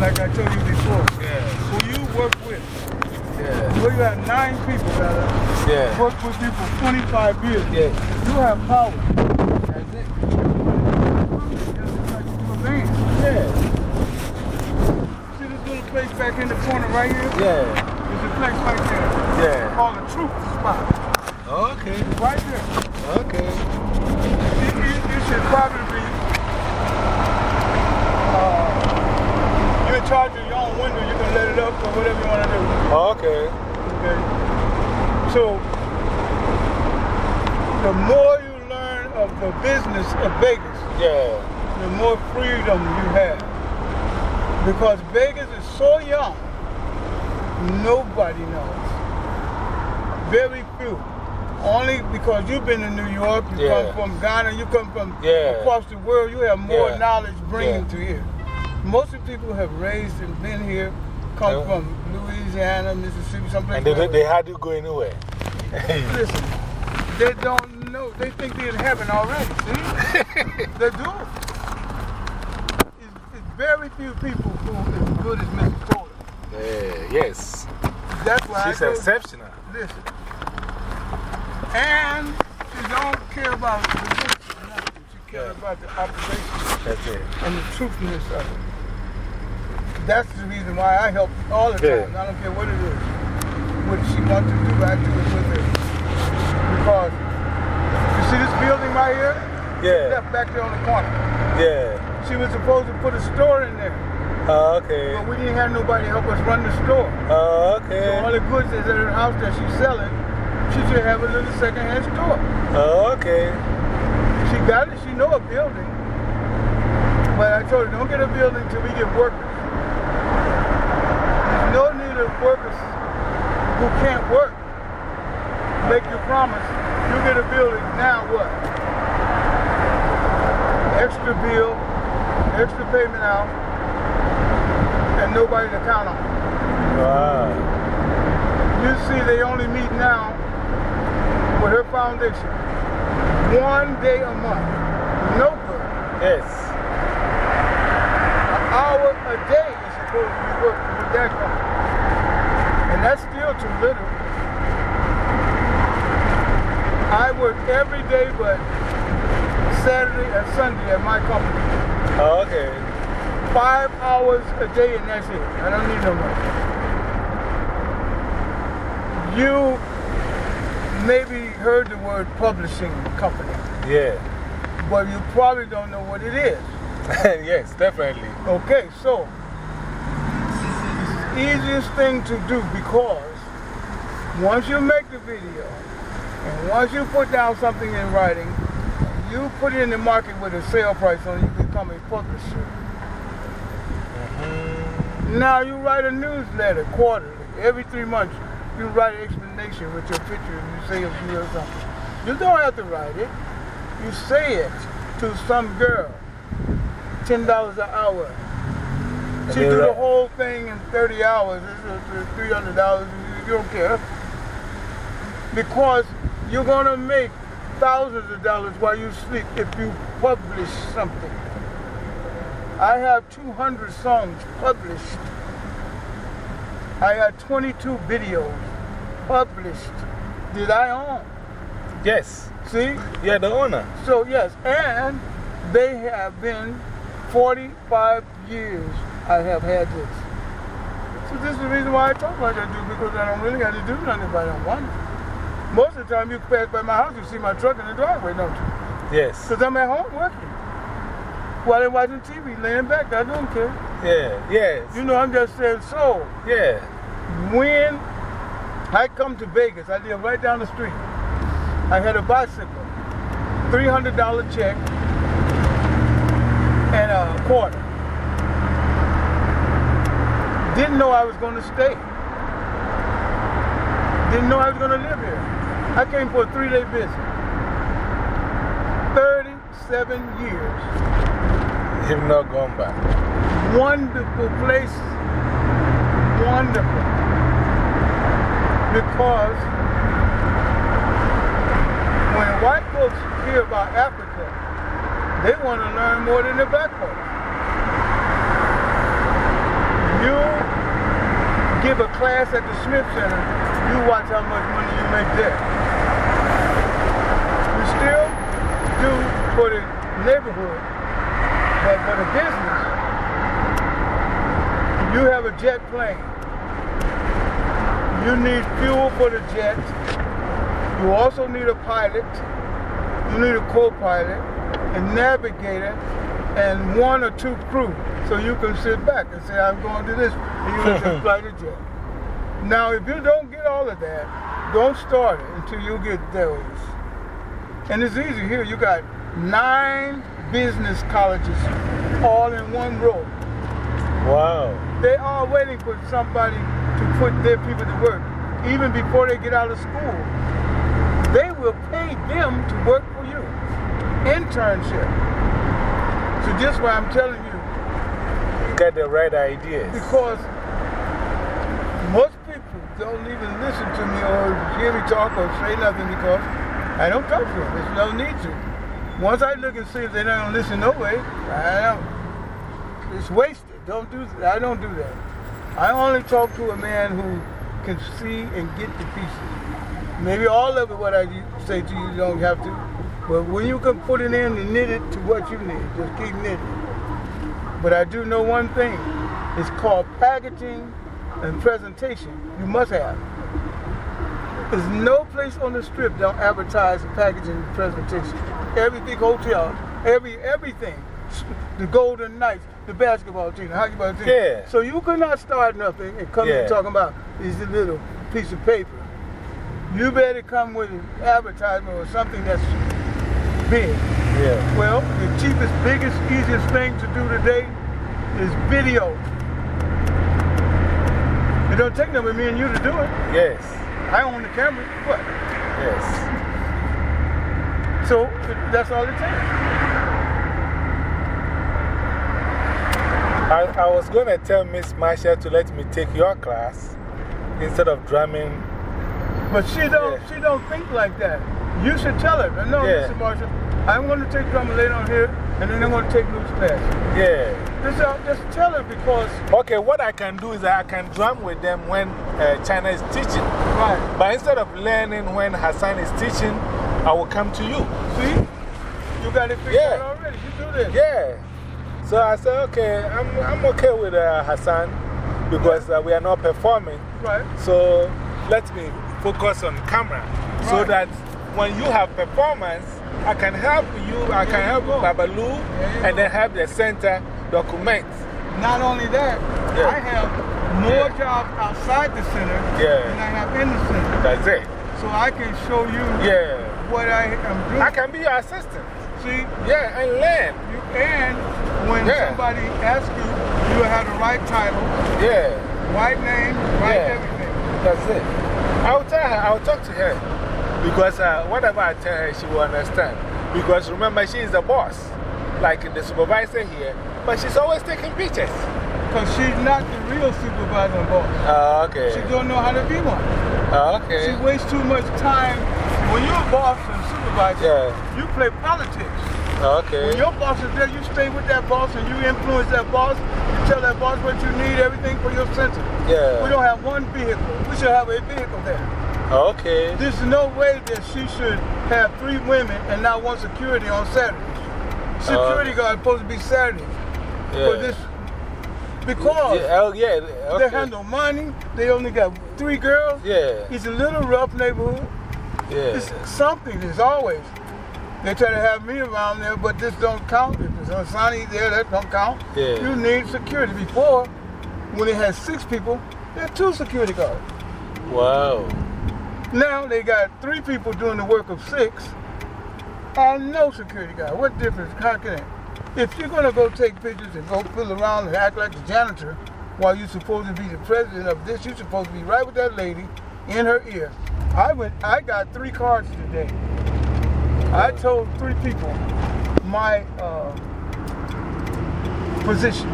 like I told you before. Yeah. Who you work with. Yeah. So you have nine people that have Yeah. worked with you for 25 years. Yeah. You have power. That's it. Just like you do a man. Yeah. See this little place back in the corner right here? Yeah. There's a place right there Yeah. called the Truth Spot. Okay. Right there. Okay. You, you, you should probably be uh, you're in charge your own window. You can let it up or whatever you want to do. Oh, okay. Okay. So, the more you learn of the business of Vegas, Yeah. the more freedom you have. Because Vegas is so young, nobody knows. Very few. Only because you've been in New York, you Yeah. come from Ghana, you come from Yeah. across the world, you have more Yeah. knowledge bringing to here. Most of the people have raised and been here, come from Louisiana, Mississippi, someplace. And they, they hardly go anywhere. Listen, they don't know. They think they're in heaven already. See? they do. It's, it's very few people who are as good as Mrs. Porter. Yeah, yes. That's why She's exceptional. Listen. And she don't care about nothing. She cares Yeah. about the operation That's it. and the truthiness of it. That's the reason why I help all the Yeah. time. I don't care what it is. What she wants to do, I do it with her. Because you see this building right here? Yeah. Left back there on the corner. Yeah. She was supposed to put a store in there, Oh, okay. but we didn't have nobody help us run the store. Oh, So okay. all the goods that's in her house that she's selling, she should have a little secondhand store. Oh, okay. She got it, she know a building. But I told her, don't get a building until we get workers. There's no need of workers who can't work. Make you promise, you get a building, now what? Extra bill, extra payment out, and nobody to count on. Wow. You see, they only meet now with her foundation. One day a month. No good. Yes. An hour a day is supposed to be working with that company. That's still too little. I work every day but Saturday and Sunday at my company. Oh, okay. Five hours a day and that's it. I don't need no more. You maybe heard the word publishing company, Yeah. but you probably don't know what it is. yes, definitely. Okay, so easiest thing to do because once you make the video and once you put down something in writing, you put it in the market with a sale price on it, you become a publisher. -hmm. Now you write a newsletter quarterly. Every three months, you write an explanation with your picture and you say a few or something. You don't have to write it. You say it to some girl. $10 an hour. She do the whole thing in 30 hours. It's $300. You don't care. Because you're going to make thousands of dollars while you sleep if you publish something. I have 200 songs published. I had 22 videos published Did I own. Yes. See? You're the owner. So, yes, and they have been 45 years I have had this. So, this is the reason why I talk like I do because I don't really have to do nothing if I don't want it. Most of the time, you pass by my house, you see my truck in the driveway, don't you? Yes. Because I'm at home working. While they're watching TV, laying back, I don't care. Yeah. Yes. You know, I'm just saying, so Yeah. when I come to Vegas, I live right down the street. I had a bicycle, $300 check, and a quarter. Didn't know I was going to stay. Didn't know I was going to live here. I came for a three day visit. 37 years. You've not gone back. Wonderful place. Wonderful. Because when white folks hear about Africa, they want to learn more than the black folks. Give a class at the Smith Center, you watch how much money you make there. You still do for the neighborhood, but for the business, you have a jet plane. You need fuel for the jet. You also need a pilot. You need a co pilot, a navigator, and one or two crew. So you can sit back and say, I'm going to this, you can fly the jet. Now, if you don't get all of that, don't start it until you get those. And it's easy here. You got nine business colleges all in one row. Wow. They are waiting for somebody to put their people to work, even before they get out of school. They will pay them to work for you. Internship. So, just why I'm telling you, Get the right ideas. because don't even listen to me or hear me talk or say nothing because I don't talk to them. There's no need to. Once I look and see if they don't listen no way, I don't. It's wasted. Don't do that. I don't do that. I only talk to a man who can see and get the pieces. Maybe all of it, what I say to you, you don't have to. But when you can put it in and knit it to what you need, just keep knitting. But I do know one thing it's called packaging and presentation. You must have. There's no place on the strip don't advertise the packaging and presentation. Every big hotel, every, everything. The Golden Knights, the basketball team, the hockey ball team. Yeah. So you could not start nothing and come Yeah. in talking about this little piece of paper. You better come with an advertisement or something that's big. Yeah. Well, the cheapest, biggest, easiest thing to do today is video. It don't take nothing but me and you to do it. Yes. I own the camera. What? Yes. So that's all it takes. I, I was going to tell Miss Marsha to let me take your class instead of drumming. But she don't, Yeah. she don't think like that. You should tell her. No, Yeah. Mr. Marshall, I'm going to take drama later on here, and then I'm going to take Luke's class. Yeah. Just, uh, just tell her because, Okay, what I can do is I can drum with them when uh, China is teaching. right, But instead of learning when Hassan is teaching, I will come to you. see? You got it figured Yeah. out already. You do this. Yeah. So I said, okay, I'm, I'm okay with uh, Hassan because uh, we are not performing. Right. So let me focus on camera so that when you have performance, I can help you, I can help. Babalu, and then have the center document. Not only that, Yeah. I have more Yeah. jobs outside the center Yeah. than I have in the center. That's it. So I can show you Yeah. what I am doing. I can be your assistant. See, Yeah, and learn. you, and when somebody asks you, you have the right title, Yeah. right name, right Yeah. everything. That's it. I'll tell her, I'll talk to her. Because uh, whatever I tell her, she will understand. Because remember, she is the boss, like the supervisor here, but she's always taking pictures. Because she's not the real supervisor and boss. Oh, okay. She don't know how to be one. Oh, She okay. wastes too much time. When you're a boss and supervisor, Yeah. you play politics. Oh, Okay. When your boss is there, you stay with that boss and you influence that boss. Tell that boss what you need, everything for your center. Yeah. We don't have one vehicle. We should have a vehicle there. Okay. There's no way that she should have three women and not one security on Saturdays. Security Uh, guard supposed to be Saturdays. Yeah. For this, because Yeah, oh, yeah. they Okay. handle money, they only got three girls. Yeah. It's a little rough neighborhood. Yeah. It's something, there's always. They try to have me around there, but this don't count. If it's on Sonny there, that don't count. Yeah. You need security. Before, when they had six people, they had two security guards. Wow. Now they got three people doing the work of six and no security guard. What difference? How can it? If you're going to go take pictures and go fill around and act like the janitor while you're supposed to be the president of this, you're supposed to be right with that lady in her ear. I, went, I got three cards today. I told three people my uh, position.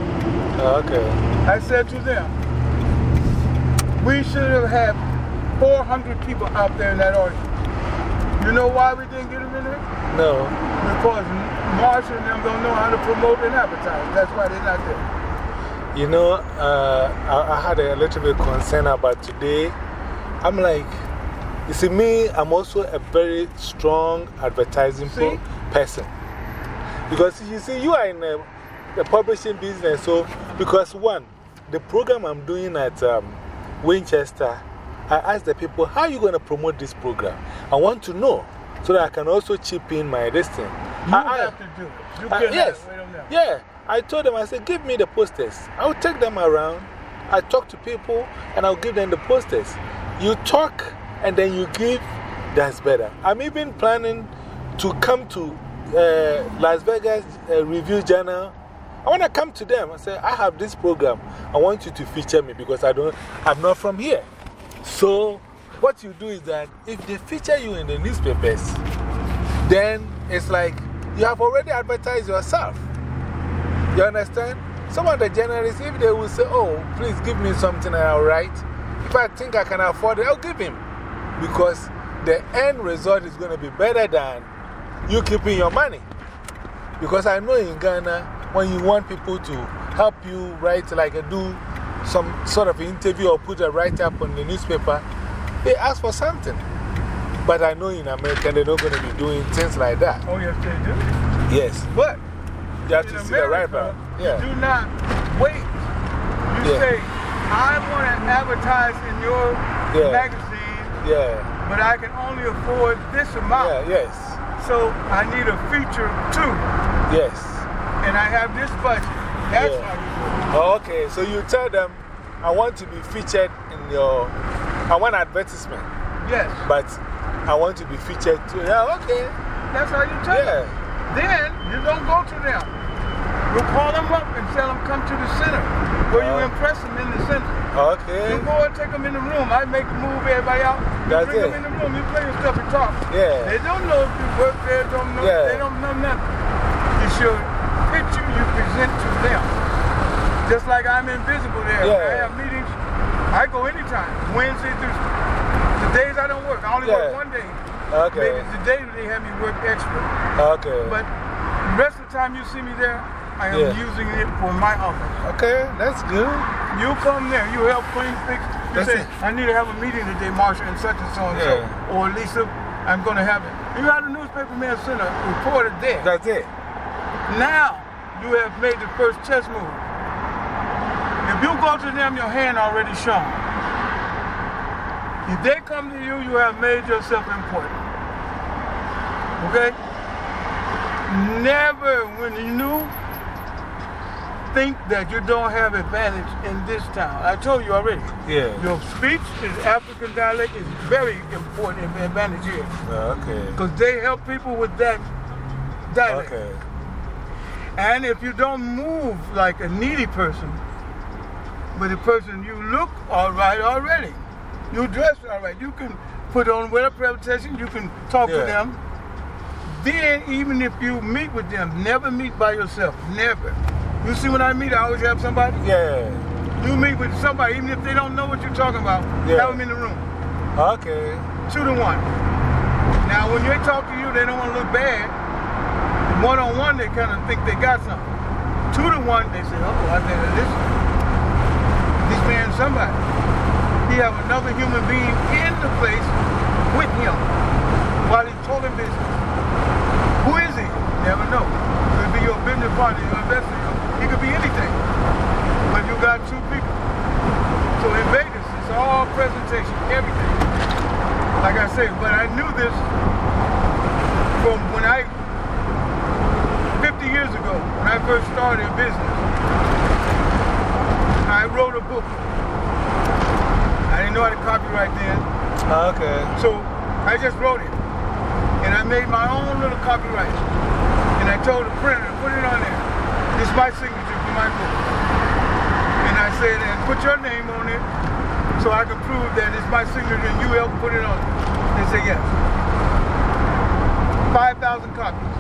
Okay. I said to them, we should have had 400 people out there in that audience. You know why we didn't get them in there? No. Because Marshall and them don't know how to promote and advertise. That's why they're not there. You know, uh, I, I had a little bit concern about today. I'm like, you see, me, I'm also a very strong advertising person. Because you see, you are in the, the publishing business. So, because one, the program I'm doing at um, Winchester, I asked the people, how are you going to promote this program? I want to know so that I can also chip in my this. You I- I- have to do it. You uh, cannot yes. Yeah. I told them, I said, give me the posters. I'll take them around. I talk to people and I'll give them the posters. You talk and then you give, that's better. I'm even planning to come to uh, Las Vegas uh, Review Journal. I want to come to them and say, I have this program. I want you to feature me because I don't, I'm not from here. So, what you do is that if they feature you in the newspapers, then it's like you have already advertised yourself. You understand? Some of the journalists, if they will say, Oh, please give me something I'll write, if I think I can afford it, I'll give him. Because the end result is going to be better than you keeping your money. Because I know in Ghana, when you want people to help you write, like do some sort of interview or put a write up on the newspaper, they ask for something. But I know in America, they're not going to be doing things like that. Oh, yes, they do. Yes. But You have to see the America, you Yeah. do not wait. You Yeah. say, I want to advertise in your Yeah. magazine, Yeah. but I can only afford this amount. Yeah, yes. So I need a feature too, Yes. and I have this budget. That's Yeah. Oh, okay, so you tell them, I want to be featured in your. I want advertisement. Yes, but I want to be featured too. Yeah, okay. that's how you tell Yeah. them. Then you don't go to them. You call them up and tell them come to the center, where you Oh. impress them in the center. Okay. You go and take them in the room. I make a move everybody out. You That's bring it. them in the room. You play your stuff and talk. Yeah. They don't know if you work there. Don't know. Yeah. They don't know nothing. It's your picture you present to them. Just like I'm invisible there. When I have meetings. I go anytime. Wednesday through the days I don't work. I only Yeah. work one day. Okay. Maybe day they have me work extra. Okay. But the rest of the time you see me there, I am Yeah. using it for my office. okay, that's good. You come there, you help clean, fix. You That's say, it. I need to have a meeting today, Marsha, and such and so and so. Yeah. Or Lisa, I'm going to have it. You had a newspaper man send a reporter there. That's it. now you have made the first chess move. If you go to them, your hand already shown. If they come to you, you have made yourself important. Okay? Never, when you new, think that you don't have advantage in this town. I told you already. Yeah. Your speech is African dialect is very important advantage here. Uh, okay. Because they help people with that dialect. Okay. And if you don't move like a needy person, but a person you look all right already, you dress all right, you can put on wear presentation, you can talk to them. Then, even if you meet with them, never meet by yourself. Never. You see, when I meet, I always have somebody. Yeah. You meet with somebody, even if they don't know what you're talking about, Yeah. have them in the room. Okay. Two to one. Now, when they talk to you, they don't want to look bad. One on one, they kind of think they got something. Two to one, they say, oh, I better listen. This man's somebody. He have another human being in the place with him while he's talking business. Who is he? Never know. Could be your business partner, your investor. He could be anything. But you got two people. So in Vegas, it's all presentation, everything. Like I said, but I knew this from when I, 50 years ago, when I first started in business. I wrote a book. I didn't know how to copyright then. Oh, okay. So I just wrote it. And I made my own little copyright. And I told the printer, put it on there. Is my signature for my book. And I said, and put your name on it so I can prove that it's my signature and you helped put it on. They said yes. 5,000 copies.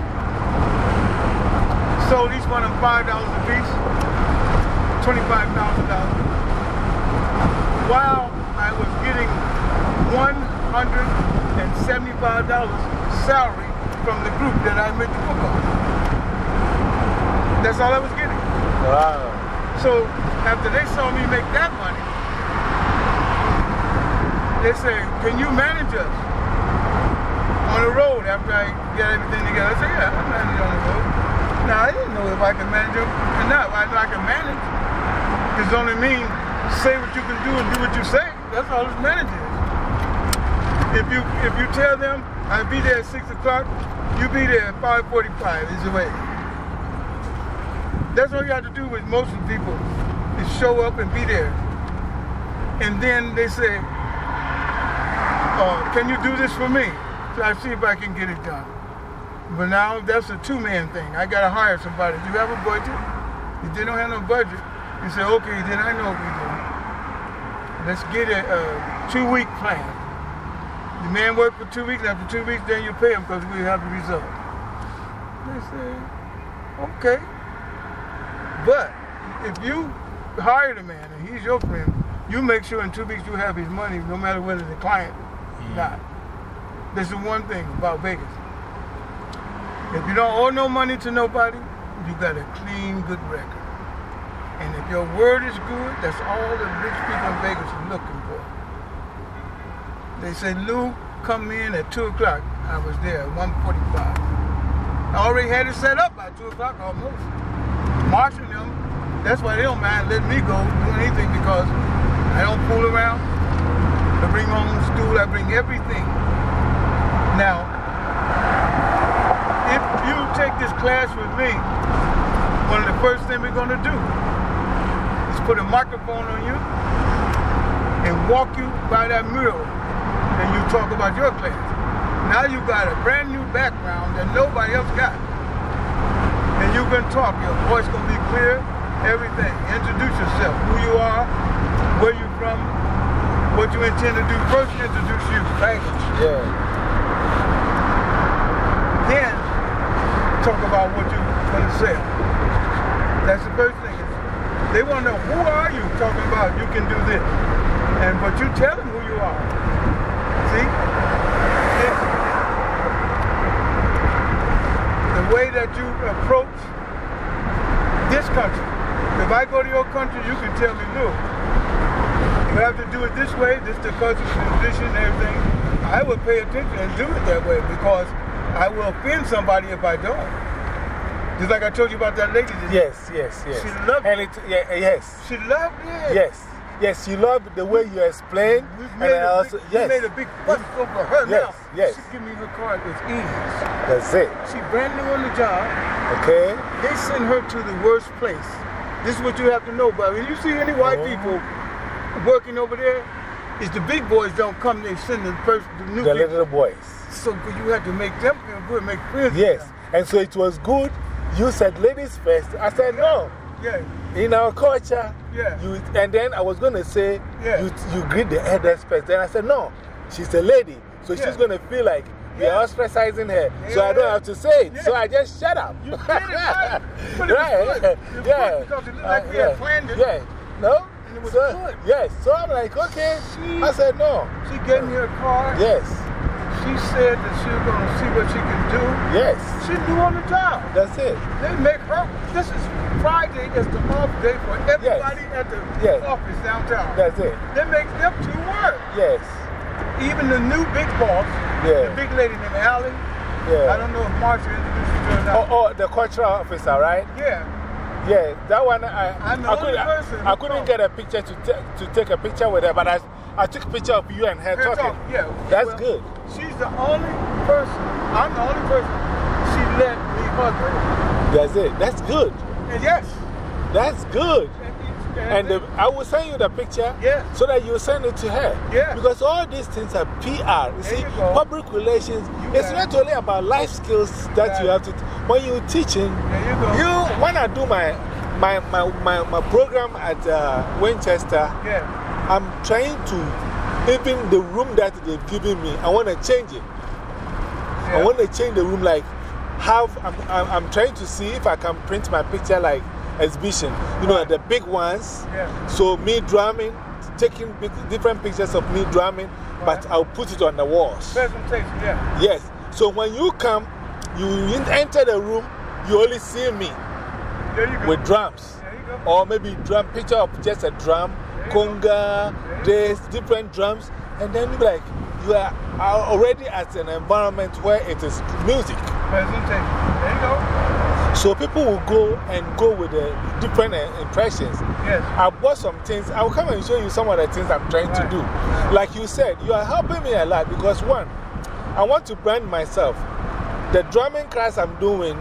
Sold each one of them $5 a piece. $25,000. While I was getting $175 salary from the group that I made the book on. That's all I was getting. Wow. So after they saw me make that money, they say, Can you manage us on the road after I get everything together? I said, Yeah, I manage on the road. Now, I didn't know if I could manage them or not. I know I can manage. It only mean say what you can do and do what you say. That's all this managing is. If you, if you tell them, I'll be there at 6 o'clock, you be there at 5.45 is the way. That's all you have to do with most people is show up and be there. And then they say, uh, Can you do this for me? So I see if I can get it done. But now that's a two man thing. I got to hire somebody. Do you have a budget? If they don't have no budget, you say, Okay, then I know what we're doing. Let's get a, a two week plan. The man work for two weeks, after two weeks, then you pay him because we have the result. They say, Okay. But if you hire the man and he's your friend, you make sure in two weeks you have his money no matter whether the client or not. This is one thing about Vegas. If you don't owe no money to nobody, you got a clean, good record. And if your word is good, that's all the rich people in Vegas are looking for. They say, Lou, come in at 2 o'clock. I was there at 1.45. I already had it set up by 2 o'clock almost. Marshall them, that's why they don't mind letting me go do anything because I don't fool around. I bring home stool, I bring everything. Now, if you take this class with me, one of the first things we're going to do is put a microphone on you and walk you by that mural and you talk about your class. Now you got a brand new background that nobody else got. You can talk, your voice going to be clear, everything. Introduce yourself, who you are, where you from, what you intend to do. First, introduce you, language. Yeah. Then, talk about what you're going to say. That's the first thing. They want to know, who are you talking about? You can do this. And, but you tell them who you are. See? It's the way that you approach this country. If I go to your country, you can tell me, look, you have to do it this way, this is the culture, tradition, everything. I will pay attention and do it that way because I will offend somebody if I don't. Just like I told you about that lady. Yes, yes, yes. She loved and it. Yeah, uh, yes. She loved it. Yes. Yes, you love the way you explain. We made, a also, big, yes. made a big fuss over her Yes, now. yes. She give me her card with ease. That's it. She brand new on the job. Okay? They send her to the worst place. This is what you have to know, but when you see any white Oh. people working over there, is the big boys don't come, they send the, first, the new The people. little boys. So you have to make them feel good, make friends. Yes. And so it was good. You said ladies first. I said no. Yeah. In our culture, Yeah. you, and then I was going to say, Yeah. you, you greet the elders first. Then I said, no, she's a lady. So Yeah. she's going to feel like you're Yeah. ostracizing her. So I don't have to say it. So I just shut up. You did it right. But it was right. good. It yeah. because it looked uh, like we yeah. had planned it. Yeah. No? And it was so, good. Yes. So I'm like, okay. She- I said, no. She gave me her card. Yes. She said that she was going to see what she can do. Yes. She knew on the job. That's it. They make her. This is Friday, is the off day for everybody at the Yes. office downtown. That's it. They make them two work. Yes. Even the new big boss, Yeah. the big lady named Allie. Yeah. I don't know if Marsha introduced you to her or Oh, not. oh, the cultural officer, right? Yeah. Yeah, that one I, I'm the I, person I, who couldn't get a picture to, to take a picture with her, but I, I took a picture of you and her Her talking. talk, yeah. That's Well, good. She's the only person, I'm the only person she let me hug her. That's it. That's good. And yes. That's good. And, the, I will send you the picture Yeah. so that you send it to her. Yeah. Because all these things are PR. You see, you public relations, You it's not only about life skills that you have to. When you're teaching, you when I do my, my, my, my, my program at uh, Winchester, Yeah. I'm trying to, even the room that they've given me, I want to change it. I want to change the room, like, have, I'm, I'm, I'm trying to see if I can print my picture like exhibition. You know, the big ones. Yeah. So, me drumming, taking big, different pictures of me drumming, but I'll put it on the walls. Presentation, yeah. Yes. So, when you come, you enter the room, you only see me There you go. with drums. or maybe drum, picture of just a drum, conga, this, different drums, and then like, you are are already at an environment where it is music. Presentation. There you go. So people will go and go with the different uh, impressions. Yes. I bought some things. I'll come and show you some of the things I'm trying to Right. do. Like you said, you are helping me a lot because one, I want to brand myself. The drumming class I'm doing,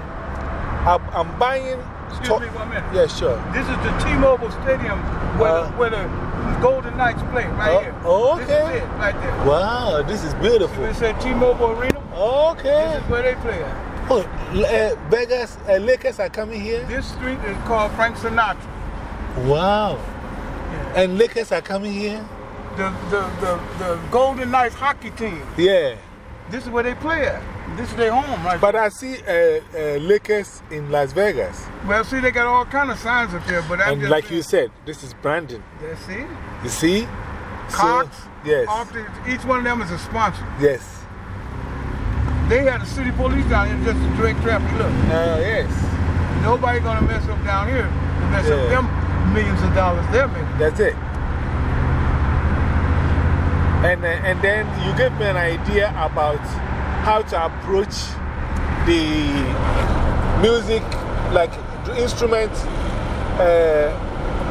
I'm, I'm buying. Excuse me one minute. Yeah, sure. This is the T-Mobile Stadium where, Uh. the, where the Golden Knights play, right Oh, here. oh, This okay. is it, right there. Wow, this is beautiful. It said T-Mobile Arena. Okay. This is where they play at. Oh, uh, Vegas, uh, Lakers are coming here? This street is called Frank Sinatra. Wow. And Lakers are coming here? The, the, the, the Golden Knights hockey team. Yeah. This is where they play at. This is their home, right? But I see uh, uh, Lakers in Las Vegas. well, see, they got all kind of signs up there, but I'm And just like saying- you said, this is branding. Yeah, see? You see? Cox. So, yes. Optics, each one of them is a sponsor. Yes. They had the city police down here just to direct traffic. Look, Uh, yes. nobody gonna mess up down here. to Mess Yeah. up them millions of dollars they're making. That's it. And, uh, and then you give me an idea about how to approach the music, like the instrument uh,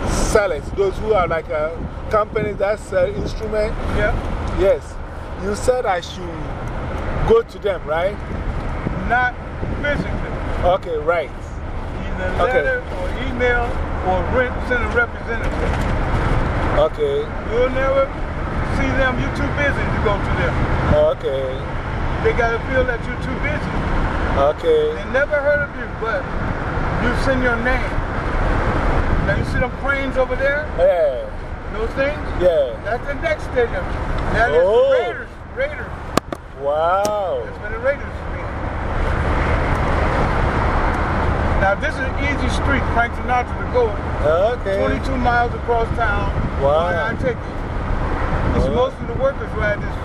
sellers, those who are like a company that sell instrument. Yeah. Yes. You said I should go to them, right? Not physically. Okay, right. Either Okay. letter or email or rent, send a representative. Okay. You'll never see them. You're too busy to go to them. Okay. They gotta feel that you're too busy. Okay. They never heard of you, but you send your name. Now you see them cranes over there? Yeah. Those things? Yeah. That's the next stadium. That is Oh. the Raiders. Raiders. Wow. That's where the Raiders been. Now this is an easy street, Frank Sinatra to go. Okay. 22 miles across town. Wow. Not take it? It's most of the workers who ride this.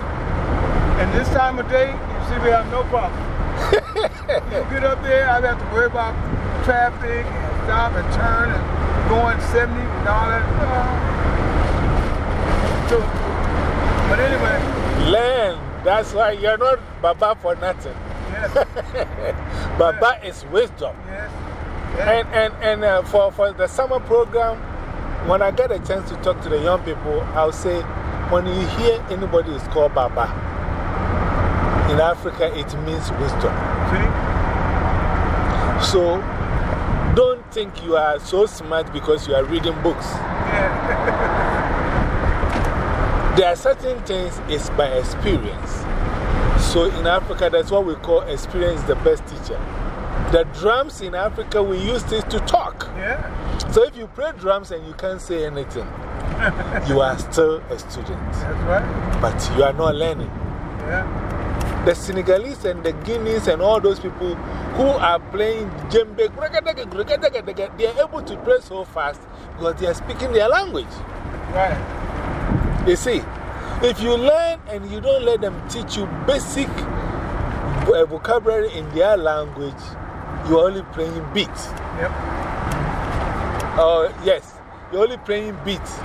And this time of day, you see we have no problem. you get up there, I have to worry about traffic and stop and turn and going 70 and all that. Uh, so, but anyway, Learn. That's why you're not Baba for nothing. yes, Baba is wisdom. yes. yes. And, and, and uh, for, for the summer program, when I get a chance to talk to the young people, I'll say, when you hear anybody is called Baba, in Africa it means wisdom. See? So don't think you are so smart because you are reading books. Yeah. There are certain things it's by experience. So in Africa, that's what we call experience the best teacher. The drums in Africa, we use this to talk. yeah. So if you play drums and you can't say anything, you are still a student, That's right. but you are not learning. Yeah. The Senegalese and the Guineans and all those people who are playing djembe, they are able to play so fast because they are speaking their language. Right. You see, if you learn and you don't let them teach you basic vocabulary in their language, you're only playing beats. Yep. Uh, yes, you're only playing beats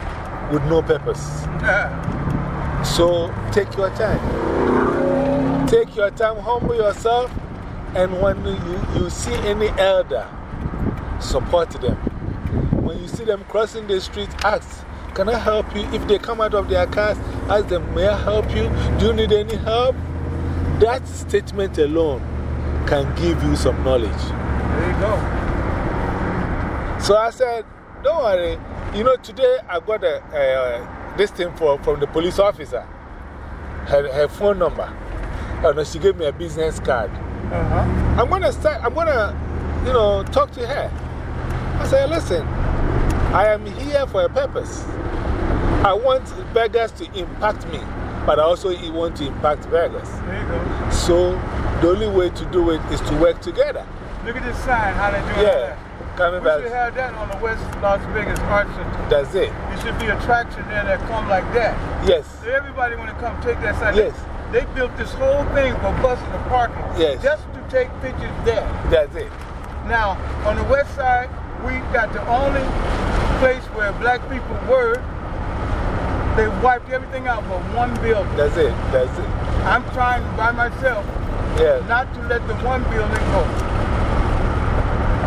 with no purpose. Yeah. So take your time. Take your time, humble yourself, and when you, you see any elder, support them. When you see them crossing the street, ask, Can I help you? If they come out of their cars, ask them, May I help you? Do you need any help? That statement alone can give you some knowledge. There you go. So I said, Don't worry. You know, today I got a, uh, this thing for, from the police officer, her, her phone number. Oh, no, she gave me a business card. Uh huh. I'm going to start, I'm going to, you know, talk to her. I said, Listen, I am here for a purpose. I want Vegas to impact me, but I also want to impact Vegas. There you go. So the only way to do it is to work together. Look at this sign, how they doing Yeah, that. coming We should have that on the West Las Vegas Art Center. That's it. There should be a attraction there that come like that. Yes. So everybody want to come take that sign. Yes. They built this whole thing for busing and parking. Yes. Just to take pictures there. That's it. Now, on the west side, we got the only place where black people were, they wiped everything out but one building. That's it. That's it. I'm trying by myself Yeah. not to let the one building go.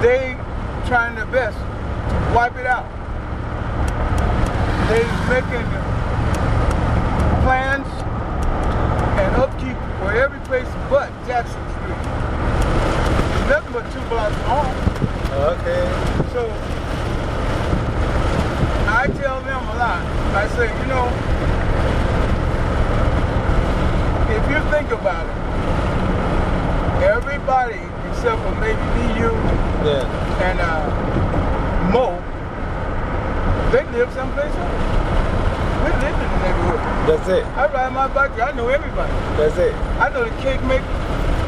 They trying their best to wipe it out. They making plans and upkeep for every place but Jackson Street. Nothing but two blocks long. Okay. So I tell them a lot. I say, you know, if you think about it, everybody except for maybe me, you, Yeah. and uh, Mo, they live someplace else. We live in the neighborhood. That's it. I ride my bike, I know everybody. That's it. I know the cake maker.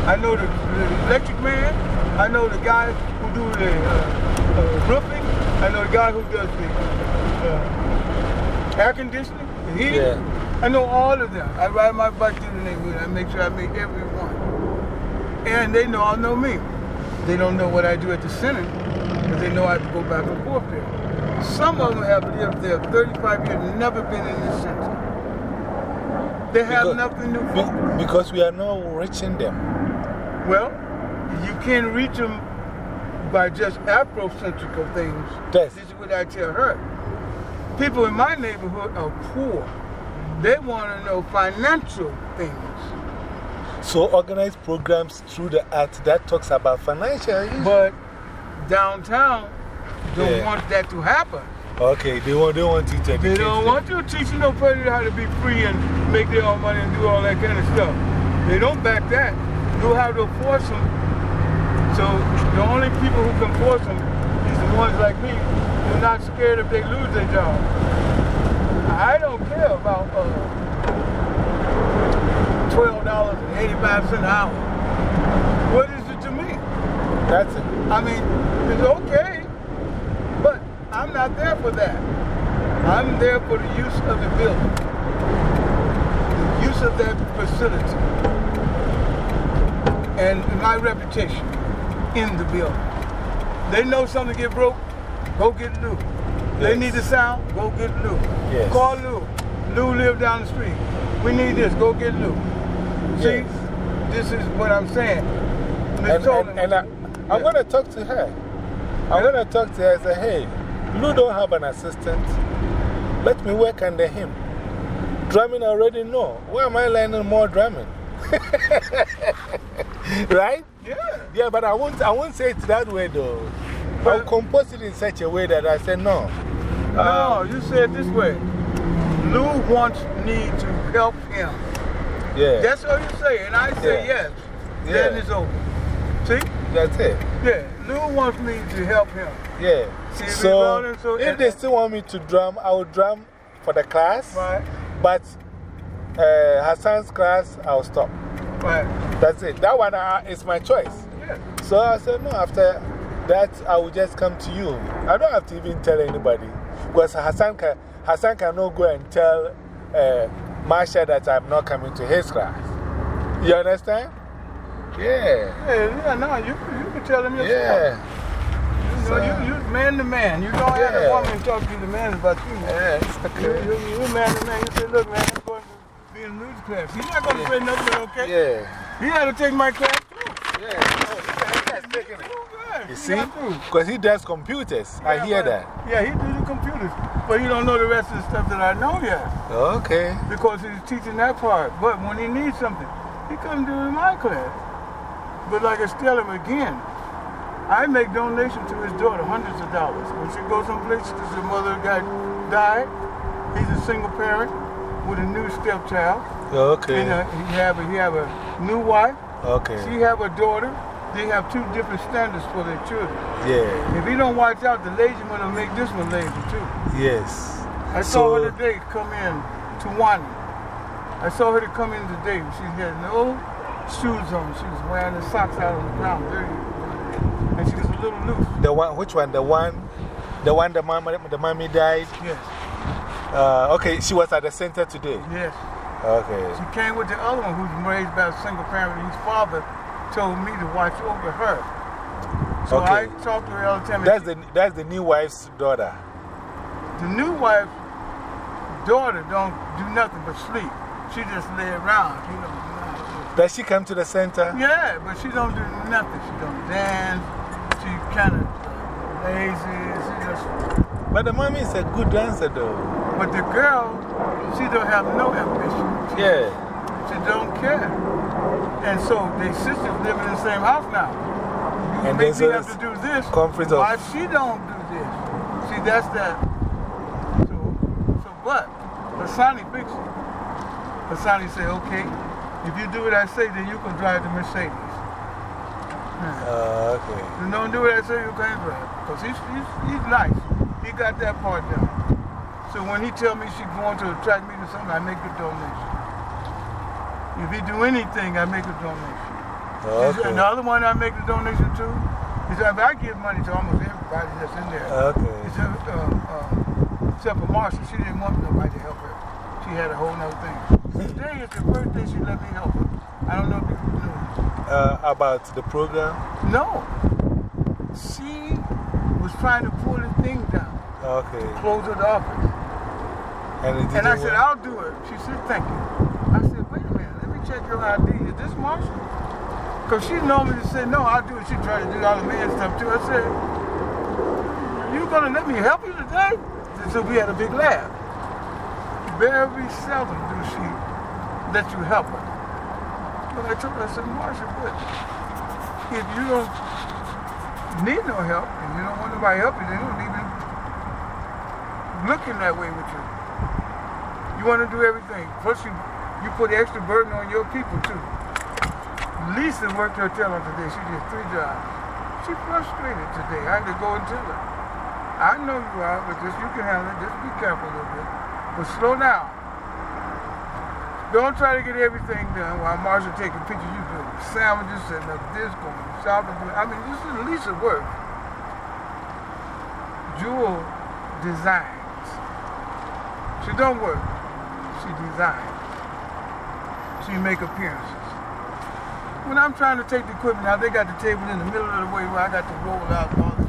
I know the, the electric man. I know the guy who do the uh, uh, roofing. I know the guy who does the uh, air conditioning, the heating. Yeah. I know all of them. I ride my bike through the neighborhood. I make sure I meet everyone. And they know all know me. They don't know what I do at the center, but they know I have to go back and forth there. Some of them have lived there 35 years, never been in this center. They have Because- nothing to Be- because we are not reaching them. Well, you can't reach them by just Afrocentric things. Yes. This is what I tell her. People in my neighborhood are poor. They want to know financial things. So organize programs through the art that talks about financial issues. But downtown don't Yeah. want that to happen. Okay, they want, they want you to educate They don't them. want you teaching nobody how to be free and make their own money and do all that kind of stuff. They don't back that. You have to force them. So the only people who can force them is the ones like me are not scared if they lose their job. I don't care about uh, $12.85 an hour. What is it to me? That's it. I mean, it's okay, but I'm not there for that. I'm there for the use of the building, the use of that facility, and my reputation in the building. They know something get broke, go get Lou. They need the sound, go get Lou. Yes. Call Lou. Lou live down the street. We need this, go get Lou. See, Yes. this is what I'm saying. And, and, and I, I'm going to talk to her. I'm going to talk to her and say, hey, Lou don't have an assistant. Let me work under him. Drumming I already know. Why am I learning more drumming? right? Yeah. Yeah, but I won't, I won't say it that way though. I'll But- compose it in such a way that I say, no. No, you say it this way. Lou wants me to help him. Yeah. That's what you say, and I say Yeah. yes. Then it's over. See? That's it. Yeah, Lou wants me to help him. Yeah. See, So, so- if they still want me to drum, I will drum for the class. Right, But uh, Hassan's class, I'll stop. right. That's it. That one uh, is my choice. Yeah. So I said, no, after that, I will just come to you. I don't have to even tell anybody. Because Hassan, can, Hassan cannot go and tell uh, Marsha that I'm not coming to his class. You understand? Yeah. Yeah, yeah, no, you, you can tell him yourself. Yeah. You, know, you, you man to man. You don't have a woman talk to the man about you. Yeah, it's You, okay. you, you man to man. You say, look, man, I'm going to be in Lou's class. He's not going to say nothing, okay? Yeah. He had to take my class too. Yeah. This guy's taking it. Good. You see? Because he does computers. I hear but- that. Yeah, he does the computers. But he don't know the rest of the stuff that I know yet. Okay. Because he's teaching that part. But when he needs something, he comes to it in my class. But like I tell him again, I make donations to his daughter, hundreds of dollars. When she goes someplace because her mother got died, he's a single parent with a new stepchild. Okay. And uh, he, have a, he have a new wife. Okay. She have a daughter. They have two different standards for their children. Yeah. If he don't watch out, the lazy one will make this one lazy too. Yes. I saw her today come in to Wani. I saw her to come in today. She had no shoes on. She was wearing the socks out on the ground, dirty. And she was a little loose. The one, which one? The one, the one the mama, the mommy died. Yes, Uh, okay, she was at the center today. yes. Okay. She came with the other one who's raised by a single parent. His father told me to watch over her. So Okay. I talked to her all the time. That's the, that's the new wife's daughter. The new wife's daughter don't do nothing but sleep. She just lay around, you know. Does she come to the center? Yeah, but she don't do nothing. She don't dance. She kind of uh, lazy. She just. But the mommy is a good dancer, though. But the girl, she don't have no ambition. She, Yeah. She don't care. And so they sisters live in the same house now. You And make me have to do this. conflict of- Why she don't do this? See, that's that. So, so but, Hassani fix it. Hassani said, okay, if you do what I say, then you can drive the Mercedes. Uh, okay. You don't do what I say, you can't drive. Because he's, he's, he's nice. He got that part down. So when he tell me she's going to attract me to something, I make a donation. If he do anything, I make a donation. Okay. And the other one I make the donation to, is I give money to almost everybody that's in there. Okay. Except, uh, uh, except for Marsha, she didn't want nobody to help her. She had a whole nother thing. Today is the first day she let me help her. I don't know if you knew. Uh, about the program? No. She was trying to pull the thing down, Okay. close her the office. And, And I said. I'll do it. She said, thank you. I said, wait a minute, let me check your ID. Is this Marsha? Because she normally said, no, I'll do it. She tried to do all the man stuff too. I said, you going to let me help you today? So we had a big laugh. Very seldom do she let you help her. But I told her, I said, Marsha, but if you don't need no help and you don't want nobody to help you, then don't even looking that way with you. You want to do everything. Plus, you, you put extra burden on your people, too. Lisa worked her tail off today. She did three jobs. She frustrated today. I had to go and tell her. I know you are, but just you can handle it. Just be careful a little bit. But slow down. Don't try to get everything done while Marshall taking pictures. You doing sandwiches, setting up this, going shopping. I mean, this is Lisa work. Jewel designs. She don't work. She designs. She make appearances. When I'm trying to take the equipment out, they got the table in the middle of the way where I got to roll out all the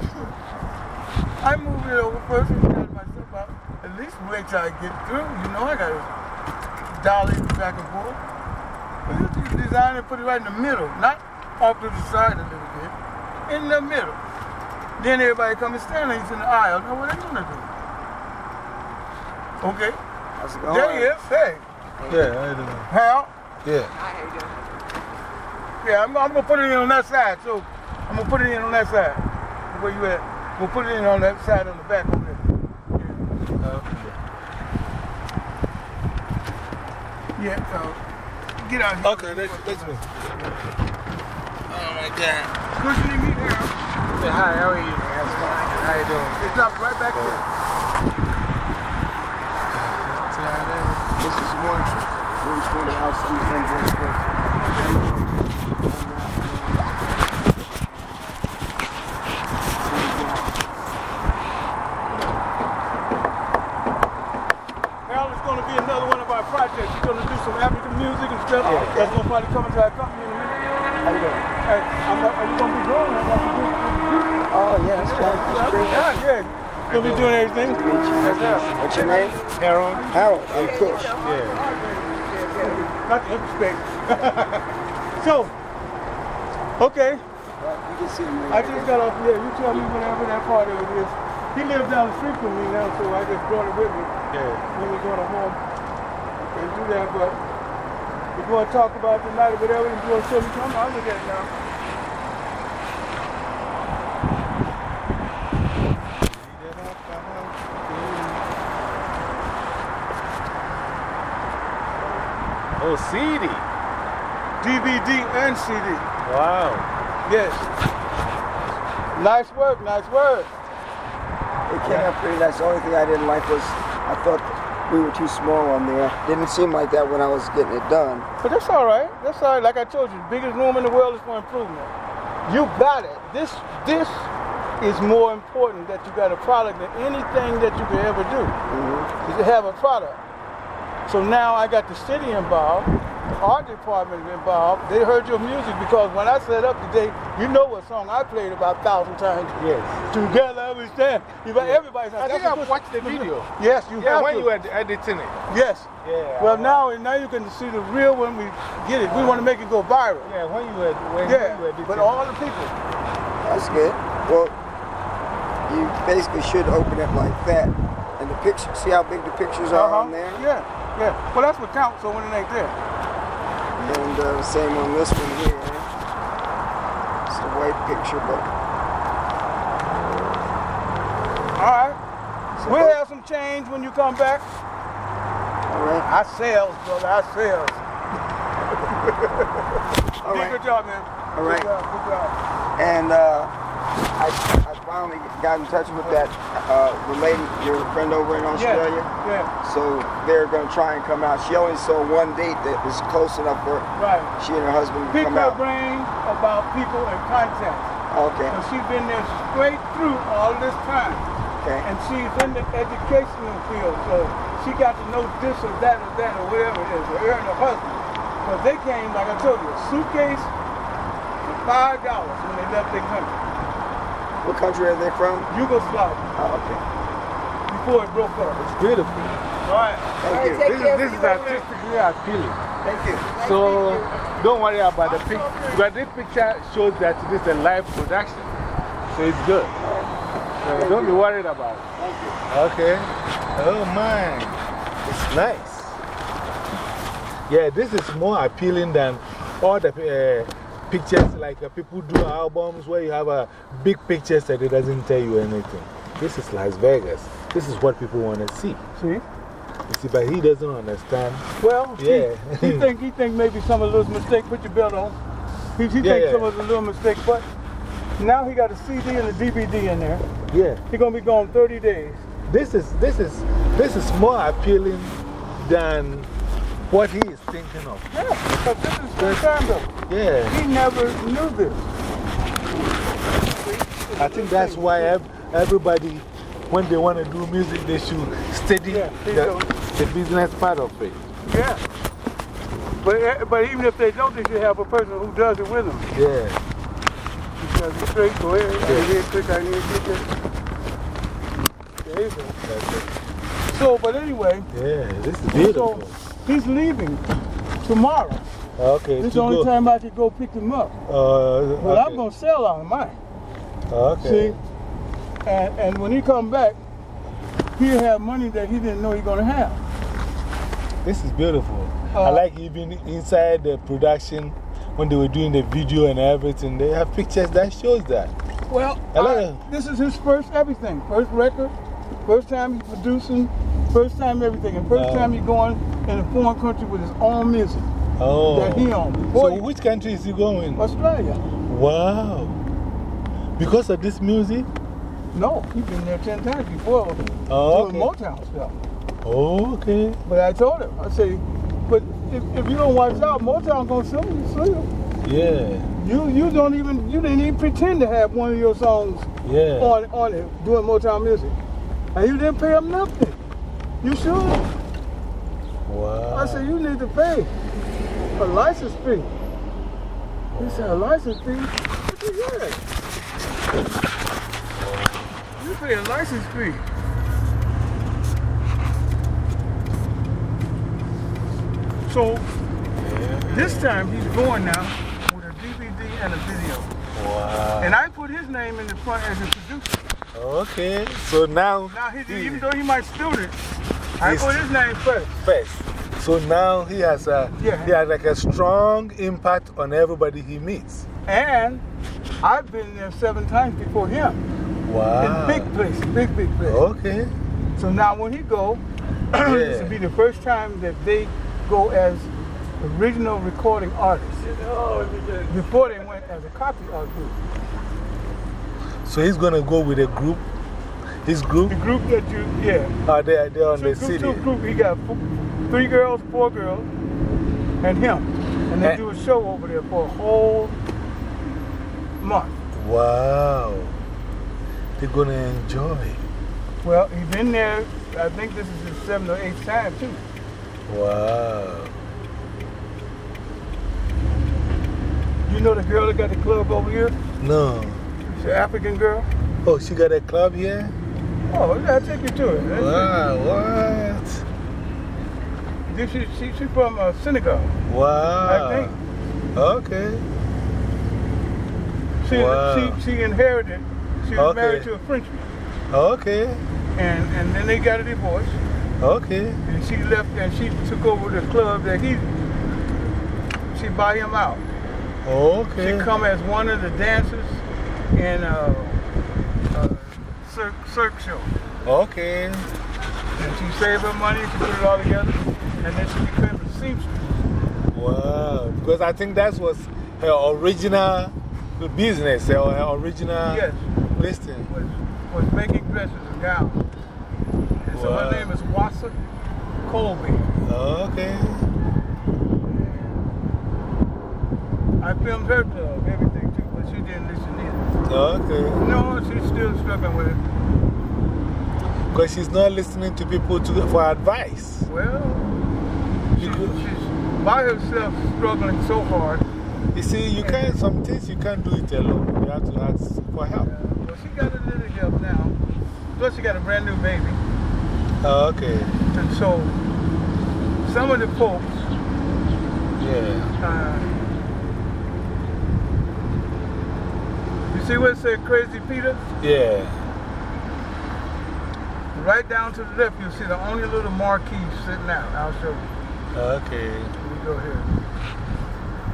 I move it over first and got myself out. At least wait till I get through. You know, I got to dial it back and forth. But you just design it, put it right in the middle, not off to the side a little bit, in the middle. Then everybody come and stand there, he's in the aisle. Know what they going to do? Okay. How's it going? There he is. Hey, Yeah, I don't know. Hal. Yeah. Yeah, I'm, I'm going to put it in on that side. So I'm going to put it in on that side. Where you at? We'll put it in on that side on the back over there. Okay. Yeah, uh, so uh, get out here. Okay, let's, let's move. Oh my god. Good to meet you. Hal. Hey, hi, how are you? How are you doing? It's up right back there. Another one of our projects. He's going to do some African music and stuff. That's going to probably come into our company in a minute. How you doing? Hey, I'm, are you going to be growing? I'm going to be Oh, yeah, that's right. That's great. Yeah, yeah. Going to be doing everything. What's your name? Harold? Harold. I'm Kush. Yeah. Not the respect. so, okay. You can see him I just got off there. You tell me whenever that part of it is. He lives down the street from me now, so I just brought it with me Yeah. when we go to home and do that. But if you want to talk about tonight or whatever, if you want to show me something, I'll look at it now. Oh, CD. DVD and CD. Wow. Yes. Nice work, nice work. It came out pretty nice. The only thing I didn't like was I thought we were too small on there. Didn't seem like that when I was getting it done. But that's all right. That's all right. Like I told you, the biggest room in the world is for improvement. You got it. This, this is more important that you got a product than anything that you could ever do. Mm-hmm. Is to have a product. So now I got the city involved. art department involved. They heard your music because when I set up today, you know what song I played about a thousand times. Yes. Together we stand. Everybody's I think I've watched the video. Yes, you Yeah, have when to. you were editing it. Yes. Yeah. Well, now, now you can see the real when we get it. We want to make it go viral. Yeah, when you were, when Yeah, you were editing but all the people. That's good. Well, you basically should open it like that. And the picture, see how big the pictures are Uh-huh. on there? Yeah, yeah. Well, that's what counts, so when it ain't there. And uh, same on this one here. It's a white picture, but All right. So We'll have some change when you come back. all right. I sales, brother. I sales. All right. Good job, man. All right. Good job. Good job. And uh, I finally got in touch with that uh, your friend over in Australia. Yeah. yeah. So they're going to try and come out. She only saw one date that was close enough for Right. she and her husband to Pick come her brain about people and contact. Okay. So she's been there straight through all this time. Okay. And she's in the educational field, so she got to know this or that or that or whatever it is, her and her husband. But they came, like I told you, a suitcase for five dollars when they left their country. What country are they from? Yugoslavia, Oh, okay. before it broke up. It's beautiful. All right. Thank you. This is, this is artistically appealing. Thank you. So don't worry about the picture. But this picture shows that this is a live production. So it's good. So don't be worried about it. Thank you. Okay. Oh, man. It's nice. Yeah, this is more appealing than all the uh, pictures like uh, people do albums where you have a big pictures and it doesn't tell you anything. This is Las Vegas. This is what people want to see. See? You see, but he doesn't understand. Well, he- Yeah. he, think, he think maybe some of those mistakes, put your belt on. He, he Yeah, think yeah. some of the little mistakes, but now he got a CD and a DVD in there. Yeah. He's going to be gone 30 days. This is, this is, this is more appealing than what he is thinking of. Yeah, because this is his first. Yeah. He never knew this. I think that's why everybody, when they want to do music, they should study Yeah, they the, the business part of it. Yeah. But, eh, but even if they don't, they should have a person who does it with them. Yeah. Because it's straight, go ahead. I need it quick, I need it quick. There you go. So, but anyway, Yeah, this is beautiful. so he's leaving tomorrow. okay. This is the only go. time I could go pick him up. Uh, But I'm going to sell on mine. Okay. See? And, and when he come back, he'll have money that he didn't know he going to have. This is beautiful. I Uh, like even inside the production when they were doing the video and everything, they have pictures that shows that. Well, I I- this is his first everything. First record, first time he's producing, first time everything. And first time he going in a foreign country with his own music Oh. that he owns. So, which country is he going? Australia. Wow. Because of this music? No, he's been there 10 times before Oh, doing okay. Motown stuff. Oh, okay. But I told him, I say, but if, if you don't watch out, Motown gonna sue you. Sue you. Yeah. You you don't even you didn't even pretend to have one of your songs Yeah. on on it doing Motown music, and you didn't pay him nothing. You should. Wow. I said you need to pay a license fee. He said a license fee. I said yeah. You pay a license fee. So this time he's going now with a DVD and a video. Wow. And I put his name in the front as a producer. Okay. So now, Now, he, even though he might steal it, I He's- put his name first. first. So now he has, a, Yeah. he has like a strong impact on everybody he meets. And I've been there seven times before him. Wow. In big places, big, big places. Okay. So now when he go, this will be the first time that they go as original recording artists. Before they went as a copy art group. So he's going to go with a group. His group? The group that you, yeah. Are they, they're on Two, the group, city? two group, he got three girls, four girls, and him. And they Eh. do a show over there for a whole month. Wow. They're going to enjoy. Well, he's been there, I think this is his seventh or eighth time too. Wow. You know the girl that got the club over here? No. She's an African girl. Oh, she got a club here? Oh, I'll take you to it. Wow, what? it. She, she, she from uh, Senegal, Wow. I think. Okay. She, Wow. she, she inherited. She was Okay. married to a Frenchman. Okay. And, and then they got a divorce. Okay. And she left and she took over the club that he, she buy him out. Okay. She come as one of the dancers in a, a circ, circ show. Okay. And she saved her money, she put it all together, and then she became a seamstress. Wow. Because I think that was her original business, her, her original Yes, listing. was, was making dresses and gowns. And so Wow. her name is Wassa Colby. Okay. I filmed her club, everything too, but she didn't listen. Okay. No, she's still struggling with it. Because she's not listening to people to, for advice. Well, she, she's by herself struggling so hard. You see, you can't, some things you can't do it alone. You have to ask for help. Uh, well, she got a little help now. Plus, she got a brand new baby. Okay. And so, some of the folks, Yeah. uh, you see what it said, Crazy Peter? Yeah. Right down to the left, you'll see the only little marquee sitting out. I'll show you. Oh, okay. Let me go here.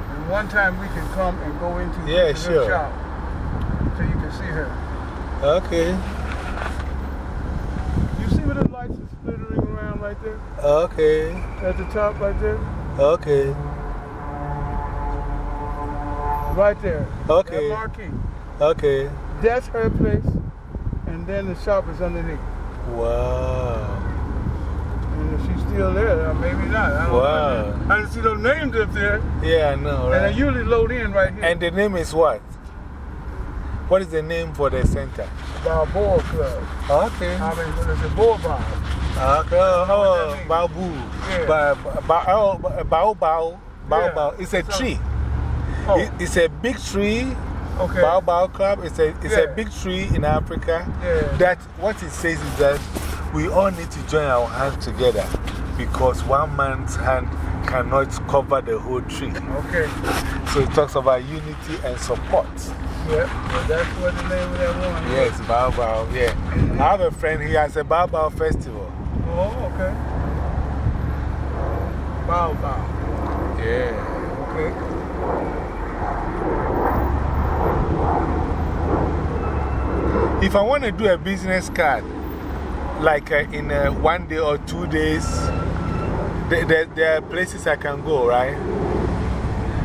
And one time we can come and go into Yeah, the sure. shop so you can see her. Okay. You see where the lights are splittering around right there? Okay. At the top right there? Okay. Right there. Okay. That marquee. Okay. That's her place. And then the shop is underneath. Wow. And if she's still there, or maybe not. I don't Wow. know. I didn't see no names up there. Yeah, I know, And I usually load in right here. And the name is what? What is the name for the center? Balboa Club. Okay. I mean, what is it? Boulevard. Okay. Oh, know that. Babu. Yeah. Ba, ba, oh, ba- bao bao. Bao Yeah. bao. It's a So- tree. Oh, It, it's a big tree. Okay. Baobab Club. It's, a, it's a big tree in Africa. Yeah. That what it says is that we all need to join our hands together because one man's hand cannot cover the whole tree. Okay. So it talks about unity and support. Yeah, well, that's what the name of that one is. Yes, Baobab. Yeah. I have a friend, he has a Baobab festival. Oh, okay. Bow. Yeah. Okay. If I want to do a business card, like uh, in uh, one day or two days, there, there, there are places I can go, right?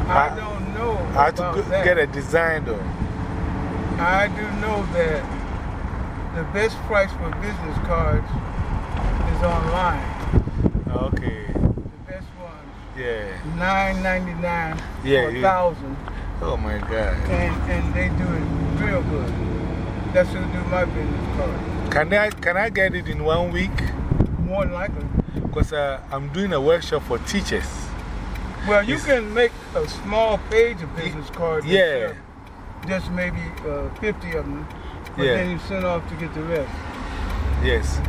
I I- don't know. I have to go, get a design though. I do know that the best price for business cards is online. Okay. The best ones, Yeah. nine ninety nine Yeah, for a thousand, Oh my God. and and they do it real good. That's who do my business card. Can I, can I get it in one week? More than likely. Because uh, I'm doing a workshop for teachers. Well, you It's- can make a small page of business cards. Yeah. yourself. Just maybe uh, 50 of them. But Yeah. then you send off to get the rest. Yes.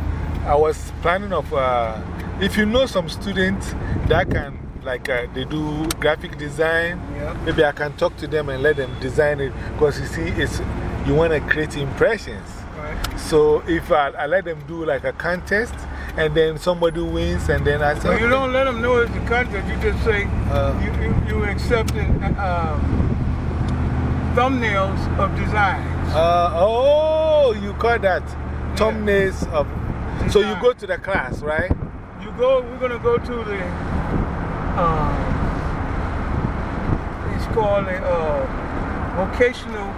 I was planning of, uh, if you know some students that can, like, uh, they do graphic design, Yeah. maybe I can talk to them and let them design it. Because you see, it's, you want to create impressions. Right. So if I, I let them do like a contest and then somebody wins and then I say, you "Okay." don't let them know it's a contest. You just say Uh. you, you, you accepting um, thumbnails of designs. Uh, oh, you call that thumbnails of. So you go to the class, right? You go, we're going to go to the, um, it's called a uh, vocational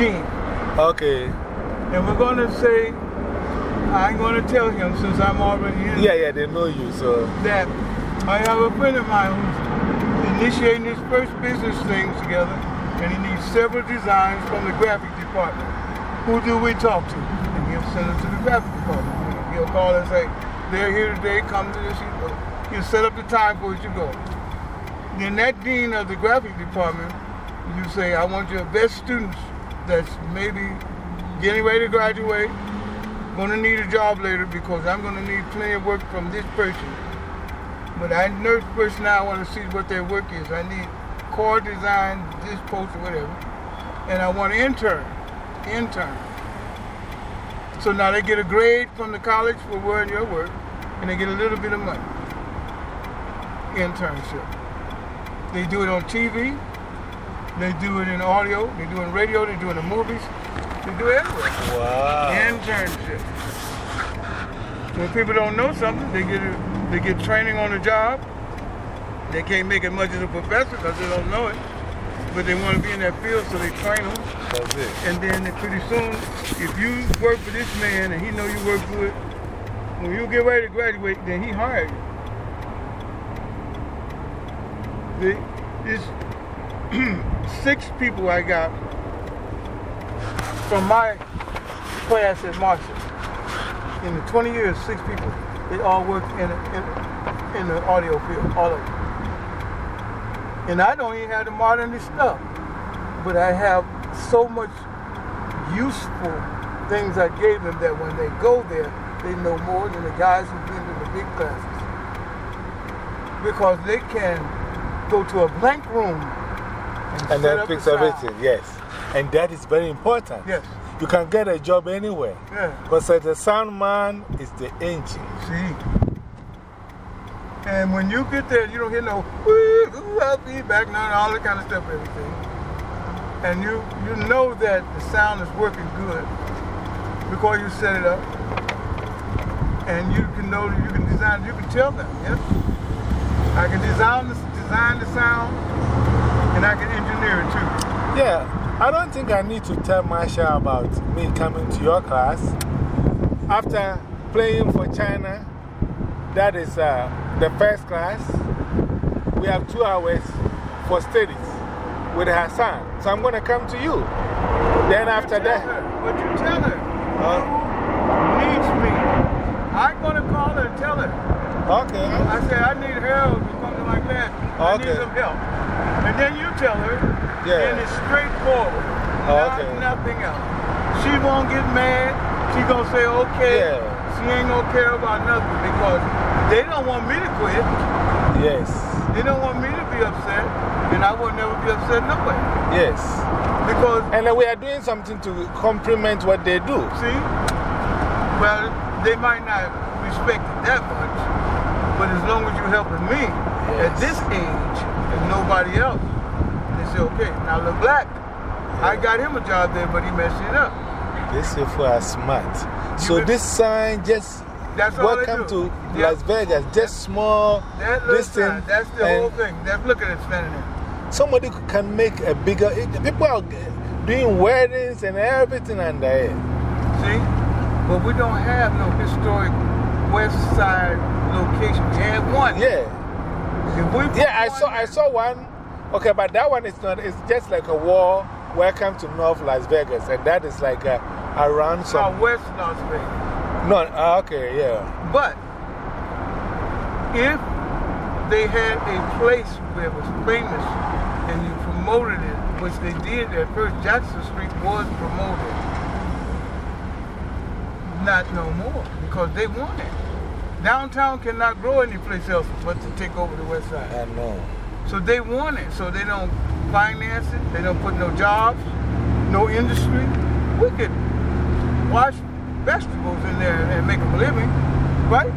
dean. Okay. And we're going to say, I'm going to tell him since I'm already in Yeah, yeah, they know you. So, that I have a friend of mine who's initiating his first business thing together, and he needs several designs from the graphic department. Who do we talk to? And he'll send them to the graphic department. You he'll call and say, they're here today, come to this. He'll set up the time for us to go. then that dean of the graphic department, you say, I want your best students that's maybe getting ready to graduate, going to need a job later because I'm going to need plenty of work from this person. But I nurse person now, I want to see what their work is. I need core design, this post, or whatever. And I want an intern. Intern. So now they get a grade from the college for wearing your work, and they get a little bit of money. Internship. They do it on TV, they do it in audio, they do it in radio, they do it in movies, they do it everywhere. Wow. Internship. When people don't know something, they get, they get training on the job. They can't make it much as a professor because they don't know it. But they want to be in that field, so they train them. That's it. And then pretty soon, if you work for this man and he know you work good, when you get ready to graduate, then he hire you. The, it's six people I got from my class at Marshall. In the 20 years, six people. They all work in, in, in the audio field, all of them. And I don't even have the modern stuff, but I have so much useful things I gave them that when they go there, they know more than the guys who've been to the big classes. Because they can go to a blank room and, then fix everything, yes. And that is very important. Yes. You can get a job anywhere. Yeah. Because the sound man is the engine. See? And when you get there, you don't hear no ooh, ah, feedback, none, all that kind of stuff, everything. And you, you know that the sound is working good before you set it up. And you can know, you can design, you can tell them, yeah? I can design the, design the sound and I can engineer it too. Yeah, I don't think I need to tell Marsha about me coming to your class. After playing for China, that is uh, the first class. We have two hours for studies with Hassan. So I'm going to come to you. Then after Tell that, her, But you tell her, uh, needs me. I'm going to call her and tell her. okay. I said, I need help or something like that. I need Okay. some help. And then you tell her, Yeah. and it's straightforward. Oh, not Okay. nothing else. She won't get mad. She going to say, okay. Yeah. She ain't going to care about nothing because they don't want me to quit. Yes. They don't want me to be upset. And I will never be upset no way. Yes. Because, And then we are doing something to complement what they do. see, well, they might not respect it that much. But as long as you're helping me at this age and nobody else, they say, okay, now look black. I got him a job there, but he messed it up. These people are smart. So this sign just That's all welcome to Yep. Las Vegas, just small. That this thing, that's the whole thing. That's, look at it standing there. Somebody can make a bigger. it- People are doing weddings and everything under it. See? But we don't have no historic west side location. We had one. Yeah. If we put Yeah, I saw, I saw one. Okay, but that one is not, it's just like a wall. Welcome to North Las Vegas. And that is like a, around Our some. West Las Vegas. No, uh, okay, yeah. But if they had a place where it was famous and you promoted it, which they did at first, Jackson Street was promoted. Not no more because they want it. Downtown cannot grow anyplace else but to take over the west side. I know. So they want it. So they don't finance it. They don't put no jobs, no industry. We could wash vegetables in there and make a living, right?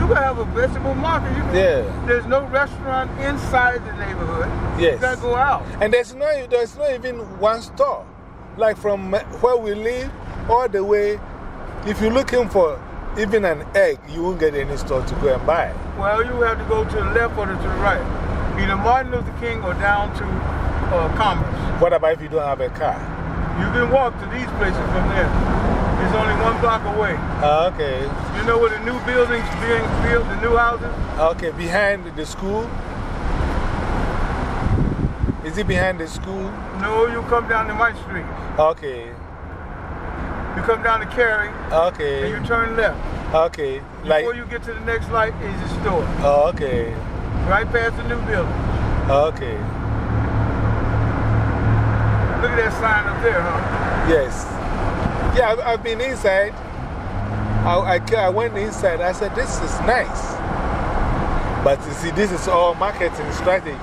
You can have a vegetable market. You can, Yeah. There's no restaurant inside the neighborhood. Yes. You gotta go out. And there's no, there's not even one store. Like from where we live all the way, if you're looking for even an egg, you won't get any store to go and buy. Well, you have to go to the left or to the right. Either Martin Luther King or down to uh, Commerce. What about if you don't have a car? You can walk to these places from there. It's only one block away. Ah, okay. You know where the new buildings being built, the new houses? Okay, behind the school? Is it behind the school? No, you come down to my street. Okay. You come down to Cary and Okay. you turn left. Okay. Like, Before you get to the next light is the store. oh, okay. Right past the new building. Okay. Look at that sign up there, huh? Yes. Yeah, I've, I've been inside. I, I, I went inside. I said, This is nice. But you see, this is all marketing strategies.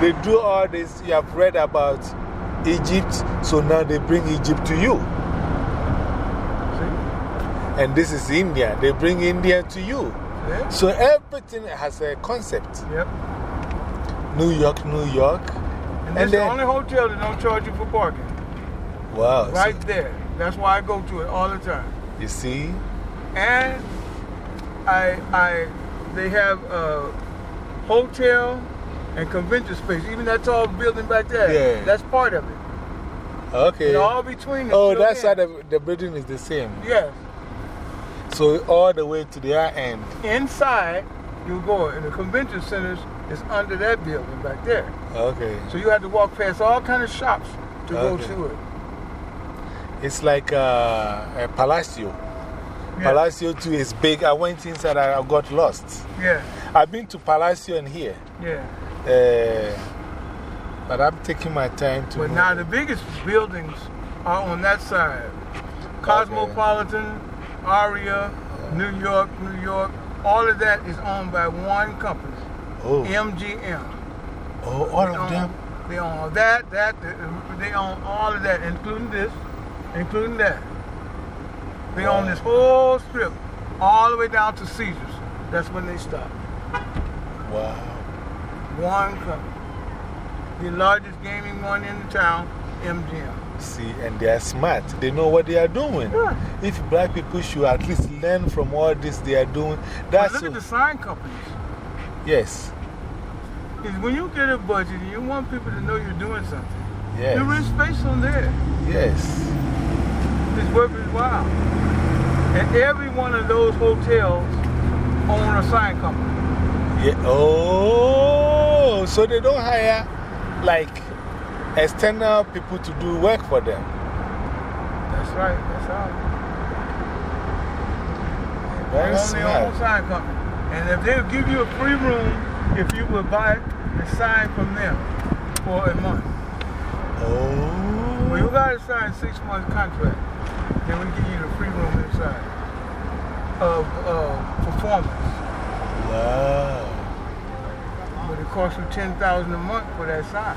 They do all this. You have read about Egypt, so now they bring Egypt to you. And this is India. They bring India to you. Yeah. So everything has a concept. Yep. New York, New York. And is the only hotel that don't charge you for parking. Wow. so Right there. That's why I go to it all the time. you see? And I, I, they have a hotel and convention space. Even that tall building back there. Yeah. That's part of it. Okay. And all between. Oh, that's in. why the, the building is the same. Yes. So all the way to the other end. Inside, you go, and the convention centers is under that building back there. Okay. So you have to walk past all kind of shops to Okay. go to it. It's like uh, a Palazzo. Yeah. Palazzo too is big. I went inside, I got lost. Yeah, I've been to Palazzo and here. yeah. Uh, but I'm taking my time to. But move. now the biggest buildings are on that side. Cosmopolitan, Aria, New York, New York, all of that is owned by one company, Oh, MGM. oh all They of own- them? They own all that, that, they own all of that, including this, including that. They own this whole strip, all the way down to Caesars. That's when they stop. Wow. One company. The largest gaming one in the town, MGM. See, and they are smart. They know what they are doing. Yeah. If black people should at least learn from all this they are doing, But that's. look at the sign companies. yes. Is when you get a budget you want people to know you're doing something, Yes. you rent space on there. Yes. It's worth its while. And every one of those hotels own a sign company. Yeah. Oh, so they don't hire like external people to do work for them. That's right. That's how. Very Own their own smart. sign company. And if they'll give you a free room, if you would buy a sign from them for a month. Oh. Well, you got to sign a six month contract. Then we give you the free room inside of uh, performance. Wow. But it costs you 10000 a month for that sign.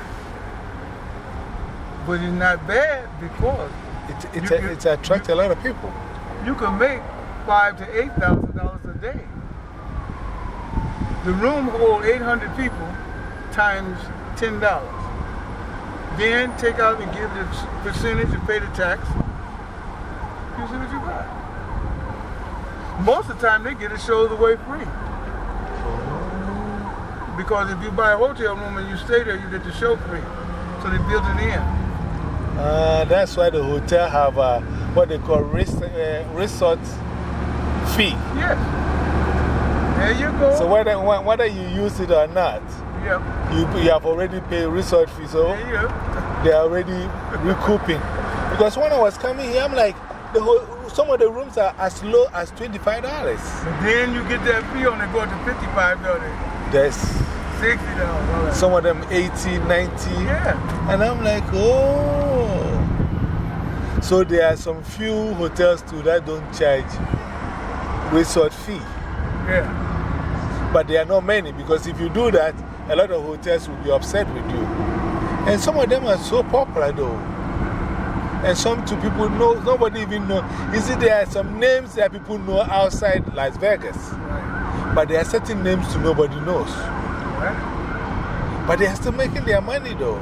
But it's not bad because It, it, you- it attracts a lot of people. you can make five to eight thousand dollars a day. The room holds 800 people times $10. Then take out and give the percentage and pay the tax. You see what you got. Most of the time, they get it shows away free. Because if you buy a hotel room and you stay there, you get the show free. So they build it in. Uh, that's why the hotel have uh, what they call res uh, resort fee. Yes. There you go. So whether, whether you use it or not, yep. you, you have already paid resort fee. So they are already recouping. Because when I was coming here, I'm like, the whole, some of the rooms are as low as $25. Then you get that fee on it go to $55, There's $60. some of them 80, 90. Yeah. And I'm like, oh. So there are some few hotels too that don't charge resort fee. Yeah. But there are not many because if you do that, a lot of hotels will be upset with you. And some of them are so popular though. And some two people know, nobody even know. You see, there are some names that people know outside Las Vegas, Right. but there are certain names nobody knows. Right. But they are still making their money though.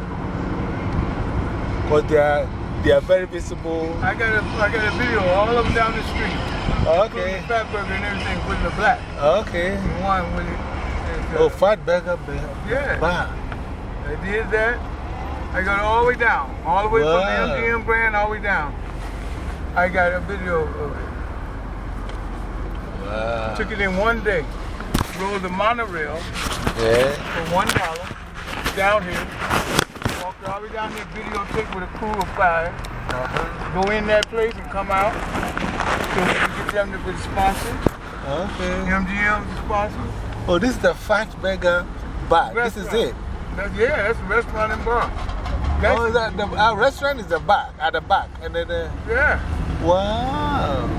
Because they are, they are very visible. I got, a, I got a video of all of them down the street. Okay. Including Fatburger and everything with the black. Okay. And one with it. is, uh, Oh, Fatburger. Yeah. Bar. They did that. I got all the way down. All the way Wow. from the MGM brand all the way down. I got a video of it. Wow. Took it in one day. Rode the monorail Yeah. for one dollar down here. Walked all the way down here, videotape with a crew of five. Uh-huh. Go in that place and come out. So we can get them to be sponsors. Okay. MGM's the sponsor. Oh, this is the Fatburger Bar. This is it. That's, yeah, that's a restaurant and bar. That's, oh, that, the, our restaurant is the back, at the back. And then, uh, yeah. Wow.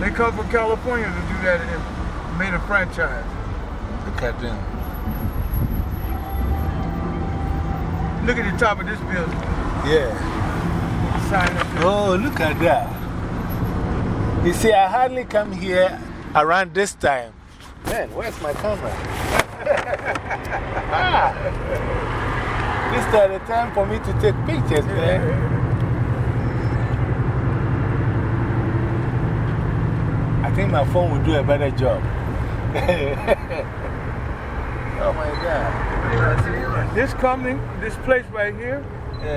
They come from California to do that and made a franchise. Look at them. Look at the top of this building. Yeah. Oh, look at that. You see, I hardly come here around this time. Man, where's my camera? ah, this is the time for me to take pictures, man. I think my phone will do a better job. oh my God. This company, this place right here,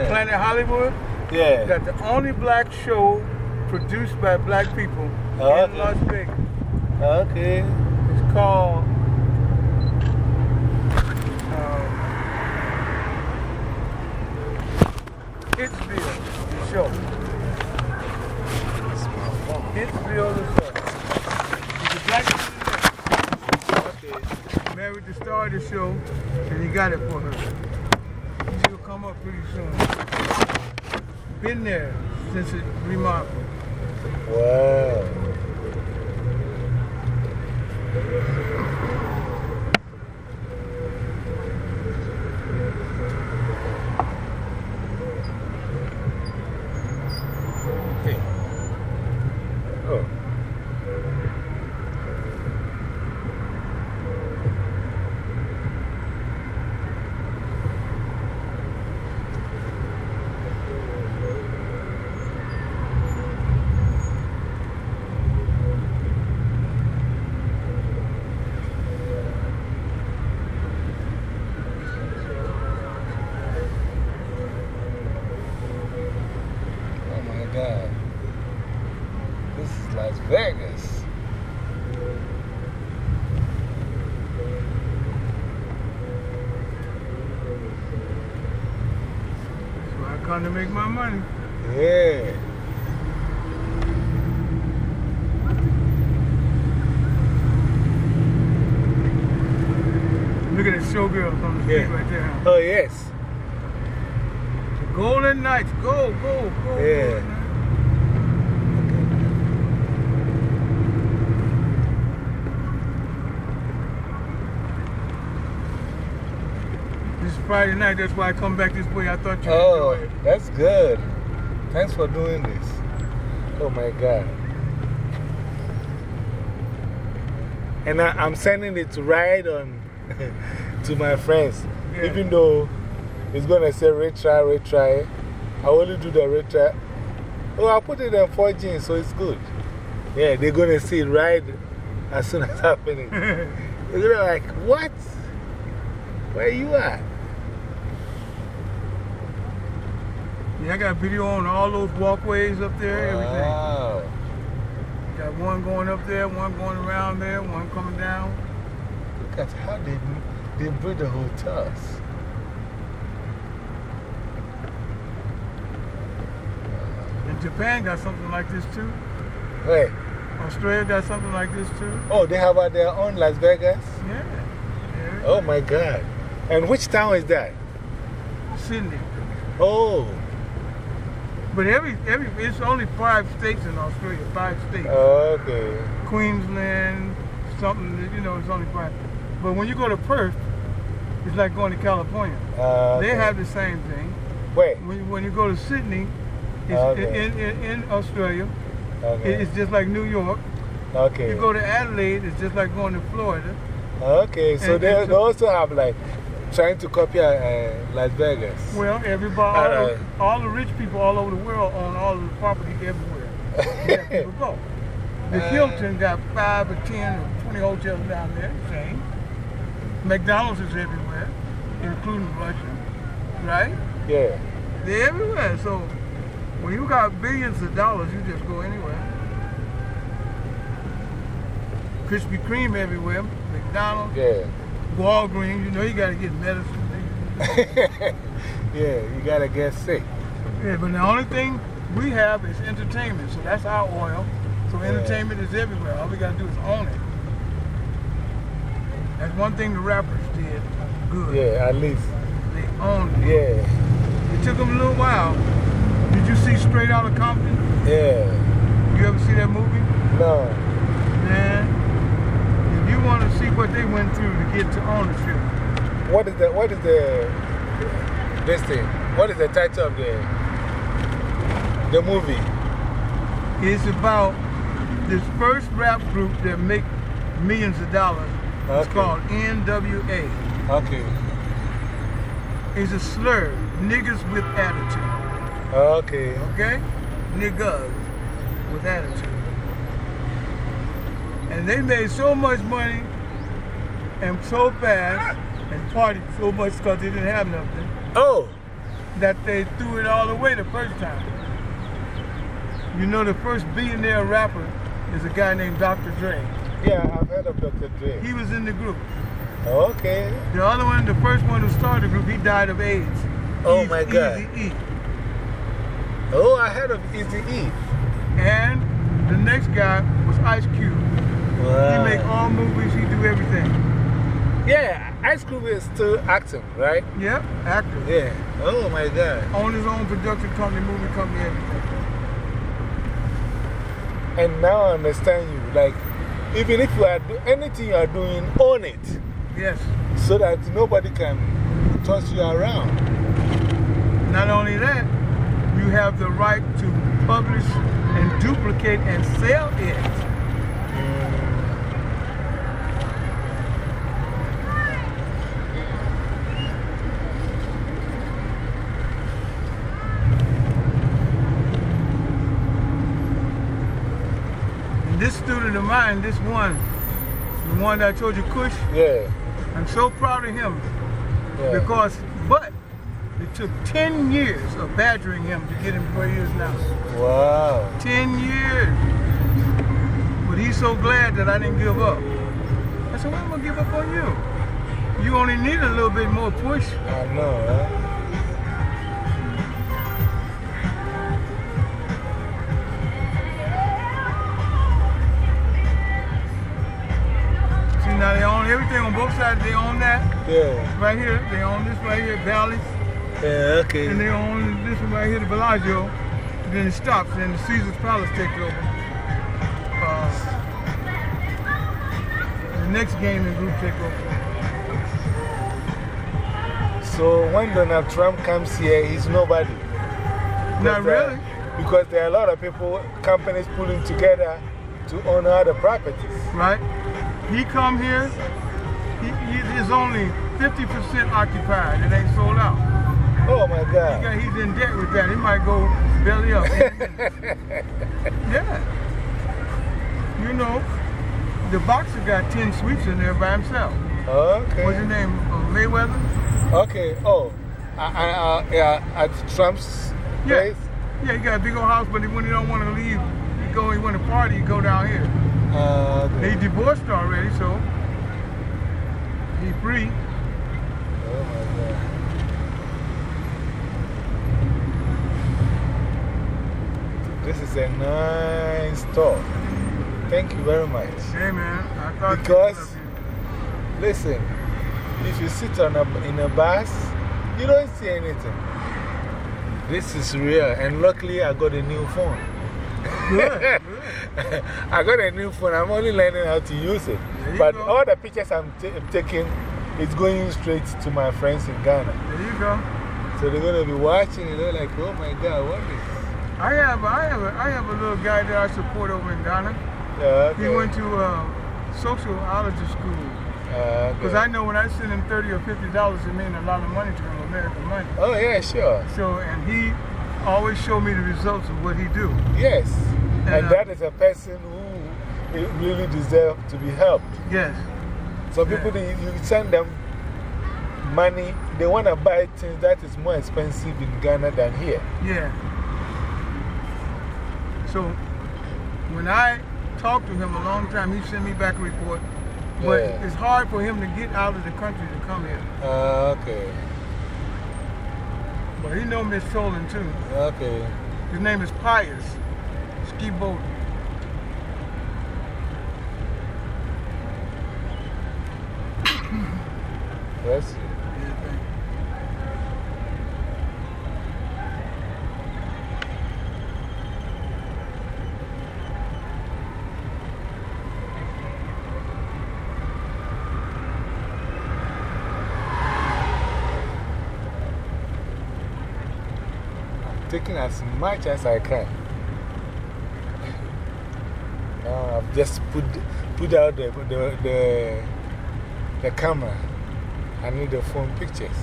Planet Hollywood, yeah. got the only black show produced by black people okay. in Las Vegas. Okay. It's called um, Hitsville, the show. Hitsville, the show. He's a black Married the star of the show, and he got it for her. She'll come up pretty soon. Been there since it remodeled. Wow. to make my money. Yeah. Look at the showgirls on the street right there. Oh, yes. The Golden Knights. Go, go, go. Yeah. Friday night. That's why I come back this way. I thought you Oh, that's good. Thanks for doing this. Oh my God. And I, am sending it to ride on to my friends. Even though it's going to say retry, retry. I only do the retry. Oh, I put it in 4G, so it's good. Yeah, they're going to see it right as soon as happening. they're like, what? Where you at? Yeah, I got video on all those walkways up there, wow. everything. Got one going up there, one going around there, one coming down. Look at how they, they build the hotels. And Japan got something like this too. Wait. Australia got something like this too. Oh, they have their own Las Vegas? Yeah. yeah. Oh my God. And which town is that? Sydney. Oh. But every, every, it's only five states in Australia, five states. Oh, okay. Queensland, something, you know, it's only five. But when you go to Perth, it's like going to California. Uh, they have the same thing. Wait. When, when you go to Sydney, it's okay. in, in, in Australia, okay. it's just like New York. Okay. You go to Adelaide, it's just like going to Florida. Okay, so and, they, and so, they also have like trying to copy uh, Las Vegas. Well, everybody, all, the, all, the, rich people all over the world own all the property everywhere. Where people go. The uh, Hilton got five or ten or twenty hotels down there, same. McDonald's is everywhere, including Russia, right? Yeah. They're everywhere. So when you got billions of dollars, you just go anywhere. Krispy Kreme everywhere, McDonald's. Yeah. Walgreens, you know, you got to get medicine. yeah, you got to get sick. Yeah, but the only thing we have is entertainment. So that's our oil. So entertainment is everywhere. All we got to do is own it. That's one thing the rappers did good. Yeah, at least. They owned it. Yeah. It took them a little while. Did you see Straight Outta Compton? Yeah. You ever see that movie? No. Man, want to see what they went through to get to ownership, What is the, what is the, this thing? What is the title of the, the movie? it's about this first rap group that make millions of dollars. It's called NWA. Okay. It's a slur, niggas with attitude. Okay. Okay? Niggas with attitude. And they made so much money and so fast and partied so much because they didn't have nothing Oh. that they threw it all away the first time. You know, the first billionaire rapper is a guy named Dr. Dre. Yeah, I've heard of Dr. Dre. He was in the group. Okay. The other one, the first one who started the group, he died of AIDS. Oh my God. Easy E. Oh, I heard of Easy E. And the next guy was Ice Cube. He Wow. make all movies, he do everything. Yeah, Ice Cube is still acting, right? Yep, acting. Yeah. Oh my God. Own his own production company, movie company, everything. And now I understand you. Like, even if you are do anything you are doing, own it. Yes. So that nobody can toss you around. Not only that, you have the right to publish and duplicate and sell it. This student of mine, this one, the one that I told you, Kush, Yeah. I'm so proud of him yeah. because, but it took 10 years of badgering him to get him where he is now. Wow. 10 years. But he's so glad that I didn't give up. I said, why am I going to give up on you? You only need a little bit more push. I know, huh? They own that Yeah. right here. They own this right here, Bally's. Yeah, okay. And they own this one right here, the Bellagio. Then it stops, and the Caesar's Palace takes over. Uh, the next gaming group take over. So when Donald Trump comes here, he's nobody. Not uh, really. because there are a lot of people, companies pulling together to own other properties. right? He come here, he, he only 50% occupied. It ain't sold out. Oh my He God. got, he's in debt with that. He might go belly up. yeah. You know, the boxer got 10 suites in there by himself. Okay. What's his name? Uh, Mayweather? Okay. Oh, uh, uh, yeah, at Trump's Yeah. place? Yeah, he got a big old house, but he- when he don't want to leave, he go, he want to party, he go down here. Uh, He okay. divorced already, so he free. Oh. This is a nice store. Thank you very much. Hey, man, I thought Because- Listen, if you sit on a, in a bus, you don't see anything. This is real, and luckily I got a new phone. Good, good. I got a new phone, I'm only learning how to use it. But go. all the pictures I'm, I'm taking is going straight to my friends in Ghana. There you go. So they're going to be watching and they're like, oh my God, what is I have, I have, a, I have a little guy that I support over in Ghana. uh, He went to uh, sociology school. Uh, Because I know when I send him 30 or $50, it means a lot of money to him, American money. Oh, yeah, sure. So, and he always show me the results of what he do. Yes. And, And uh, that is a person who really deserves to be helped. Yes. Some people, they, you send them money, they want to buy things that is more expensive in Ghana than here. Yeah. So, when I talked to him a long time, he sent me back a report. But Yeah. it's hard for him to get out of the country to come here. Uh, okay. But he know Miss Tolan too. Okay. His name is Pius Ski Yes. taking as much as I can. Now I've just put, put out the, the, the, the camera. I need the phone pictures.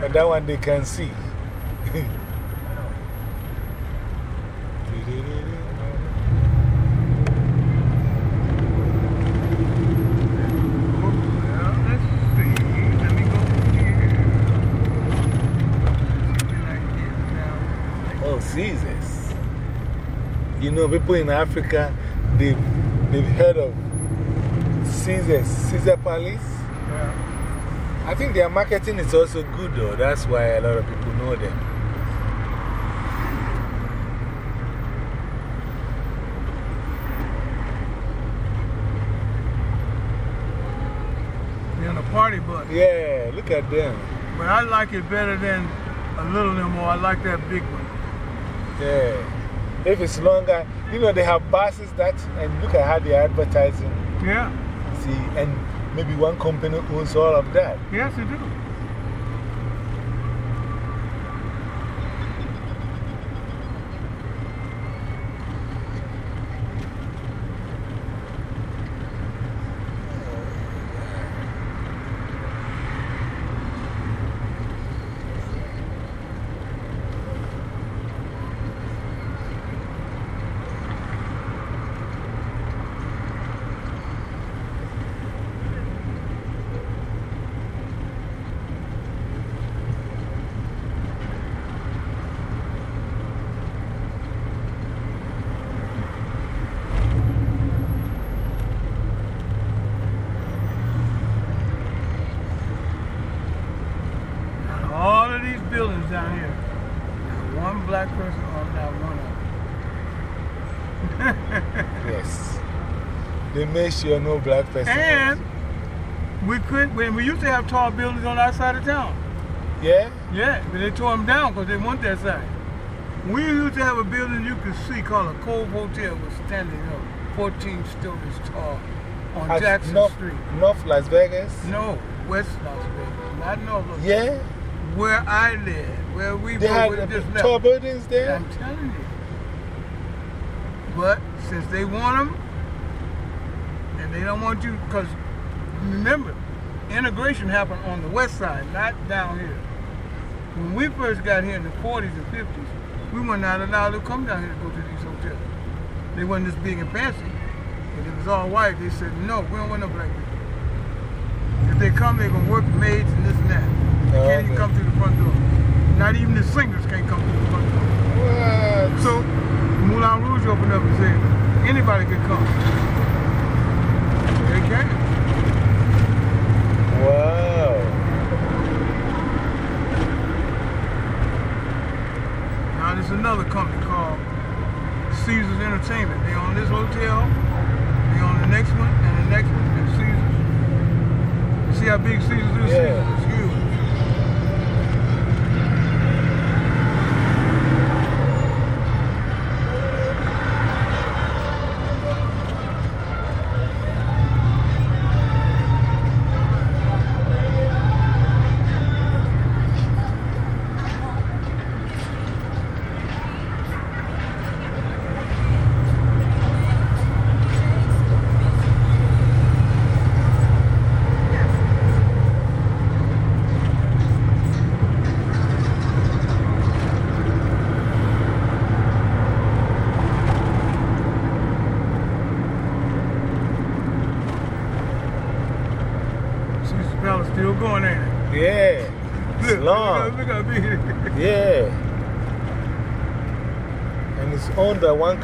But that one they can see. Oh, Caesars. You know, people in Africa, they've, they've heard of Caesars, Caesar Palace. I think their marketing is also good, though. That's why a lot of people know them. They're on a party bus. Yeah, look at them. But I like it better than a little limo. I like that big one. Yeah. If it's longer, you know, they have buses that, and look at how they're advertising. Yeah. See, and maybe one company owns all of that. Yes, they do. All of these buildings down here. Not one black person on that one of them. Yes. They make sure no black person. And we could when we used to have tall buildings on our side of town. Yeah? Yeah, but they tore them down because they want that side. We used to have a building you could see called a Cove Hotel was standing up 14 stories tall on At Jackson North, Street. North Las Vegas? No, West Las Vegas, not North Las Vegas. Yeah? Where I live, where we They had just tall left. buildings there? I'm telling you. But since they want them, and they don't want you, because remember, integration happened on the west side, not down here. When we first got here in the 40s and 50s, we were not allowed to come down here to go to these hotels. They weren't just being fancy. But it was all white. They said, no, we don't want no black people. If they come, they're going to work maids and this and that. They Oh, can't even come through the front door. Not even the singers can't come through the front door. What? So Moulin Rouge opened up and said, anybody can come.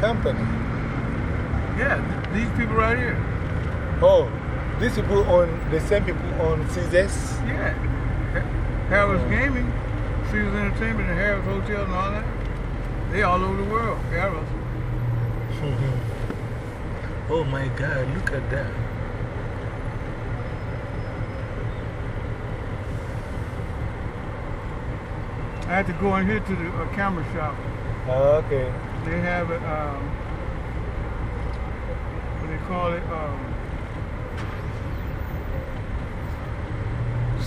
company? Yeah, th these people right here. Oh, these people on the same people on Caesars? Yeah. Harrah's、oh. Gaming, Caesars Entertainment, and Harrah's Hotel, and all that. They all over the world, Harrah's. oh my God, look at that. I had to go in here to the camera shop. Ah, okay. They have it, um, what do they call it? Um,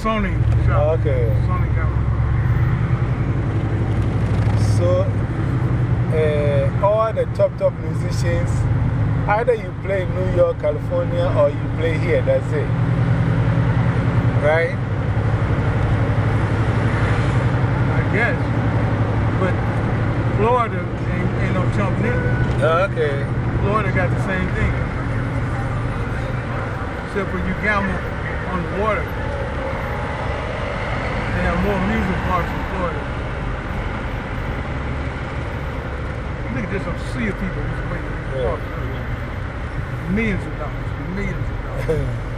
Sony shop. Okay. Sony camera. So, uh, all the top, top musicians, either you play in New York, California, or you play here, that's it. Right? I guess. But Florida ain't, ain't no chump neither. Oh, Okay. Florida got the same thing. Except when you gamble on the water, they have more amusement parks in Florida. Look at this, a sea of people just waiting in the park. Millions of dollars, millions of dollars.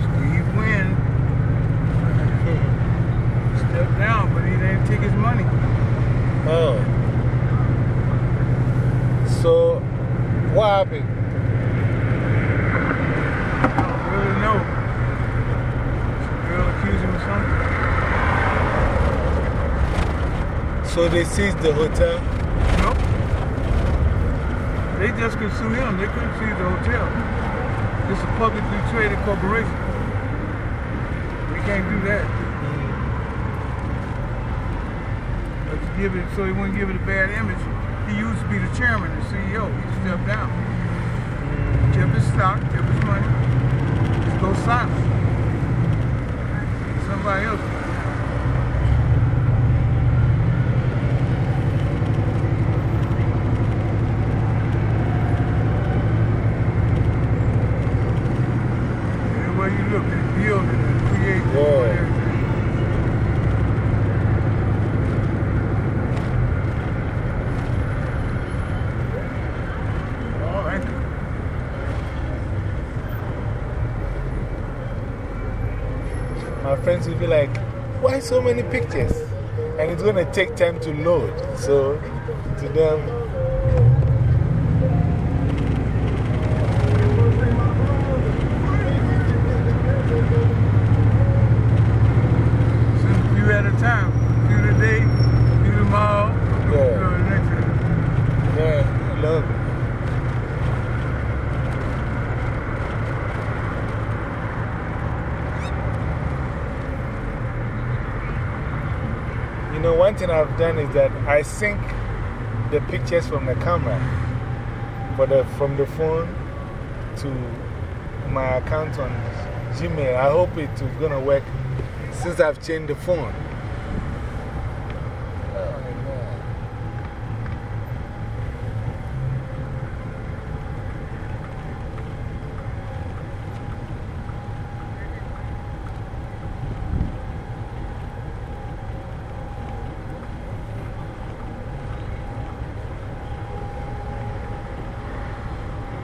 Steve Wynn stepped down, but he didn't take his money. oh. So, what happened? I don't really know. Some girl accused him of something. So, they seized the hotel? Nope. They just could sue him. They couldn't sue the hotel. Is a publicly traded corporation. We can't do that. Let's give it so he wouldn't give it a bad image. He used to be the chairman and CEO. He stepped down. Kept his stock, kept his money. Just go silent. Somebody else. Everywhere you look, they build it and create Yeah. everything. All right. Friends will be like, why so many pictures? And it's going to take time to load. So, to them, Send a few at a time. Few today, few tomorrow, few Yeah. the next day. yeah, I love it. You know, one thing I've done is that I sync the pictures from the camera for the, from the phone to my account on Gmail. I hope it's going to work since I've changed the phone. Oh, man.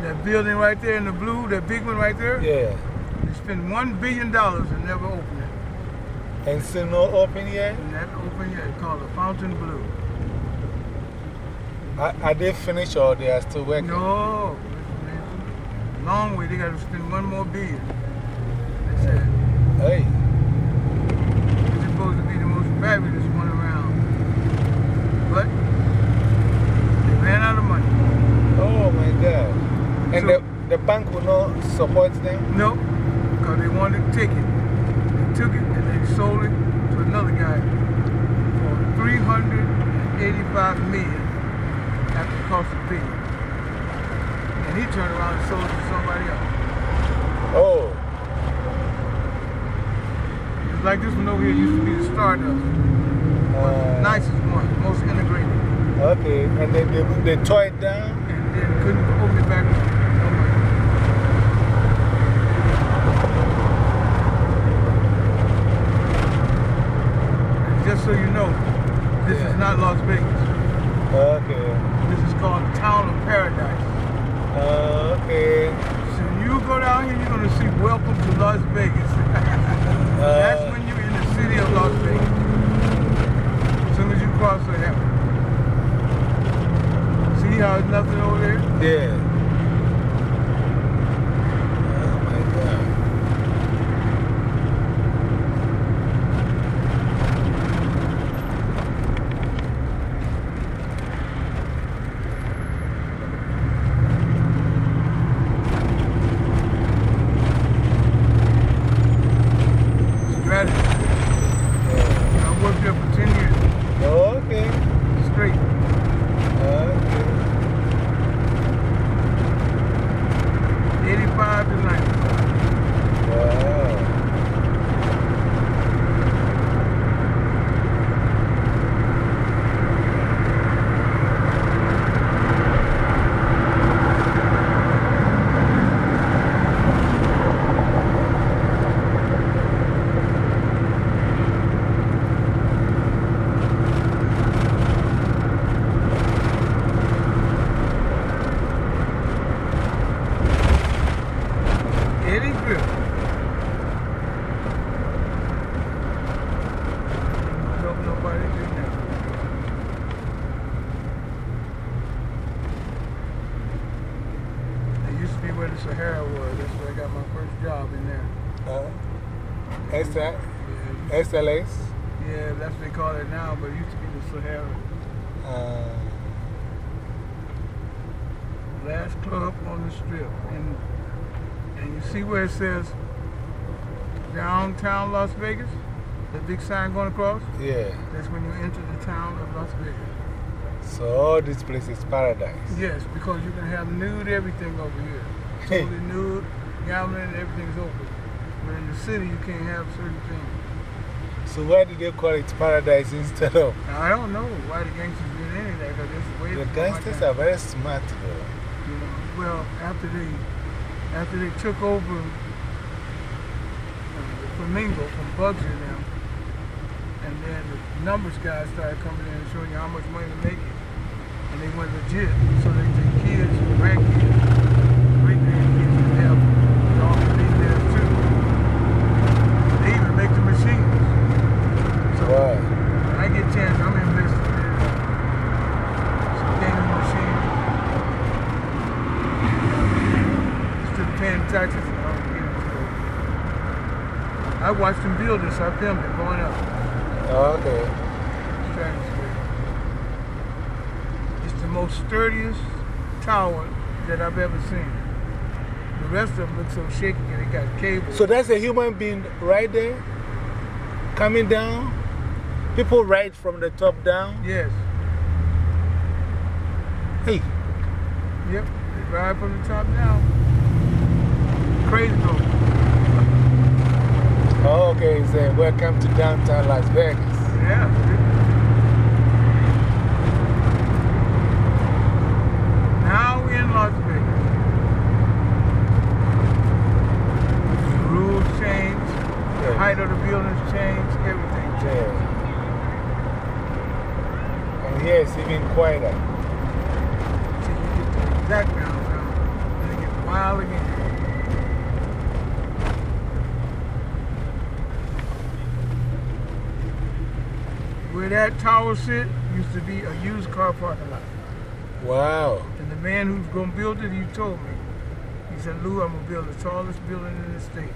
That building right there in the blue, that big one right there, Yeah. they spent $1 billion and never opened it. And still not open yet? That opened yet. It's called the Fontainebleau. Are, are they finished or they are still working? No. Long way. They got to spend one more billion. They said Hey. it's supposed to be the most fabulous one around. But they ran out of money. Oh my God. And So- the, the bank support them? No, because they wanted to take it. They took it and they sold it to another guy for 385 million after the cost of billion. And he turned around and sold it to somebody else. Oh. It's like this one over here used to be the Stardust. Uh, nicest one, most integrated. Okay. And then they, they tore it down? And then couldn't open it back up. No money. And just so you know, this Yeah. is not Las Vegas. Okay. This is called Town of Paradise. Okay. So you go down here, you're going to see Welcome to Las Vegas. That's Uh, when you're in the city of Las Vegas. As soon as you cross the highway. See how there's nothing over there? yeah. Oh my God. Strategy. Yeah. I worked there for 10 years Okay. straight. Okay. 85 to 90. Wow. Eddie Grill. Don't nobody do that. It used to be where the Sahara was. That's where I got my first job in there. Uh, S- Yeah, SLS? yeah that's what they call it now, but it used to be the Sahara. Uh, Last club on the strip. And, and you see where it says downtown Las Vegas? The big sign going across? yeah. That's when you enter the town of Las Vegas. So all this place is paradise. Yes, because you can have nude everything over here. Totally nude, gambling, everything's open. But in the city, you can't have certain things. So why did they call it paradise instead of? I don't know why the gangsters did any of that, it's way The gangsters are very smart though. You know, well, after they, after they took over uh, the Flamingo from Bugsy and them, and then the numbers guys started coming in and showing you how much money to make it. And they went legit, so they take kids, and grandkids, great grandkids, and they have all the millionaires too. They even make the machines. So Wow. when I get a chance, I'm investing in uh, some gaming machines. Still paying taxes. and all, you know, so. I watched them this. I filmed it going up. Oh, okay. It's the most sturdiest tower that I've ever seen. The rest of them look so shaky and they got cables. So that's a human being right there coming down. People ride from the top down. yes. Hey, Yep. They ride from the top down. Crazy though. Oh, okay. A welcome to downtown Las Vegas. Yeah. Now we're in Las Vegas. The rules change, the height of the buildings change, everything change. Yeah. And here it's even quieter. Till you get to the exact downtown, and it gets wild again. Where that tower sit used to be a used car parking lot. Wow. And the man who's going to build it, he told me, he said, Lou, I'm going to build the tallest building in the state.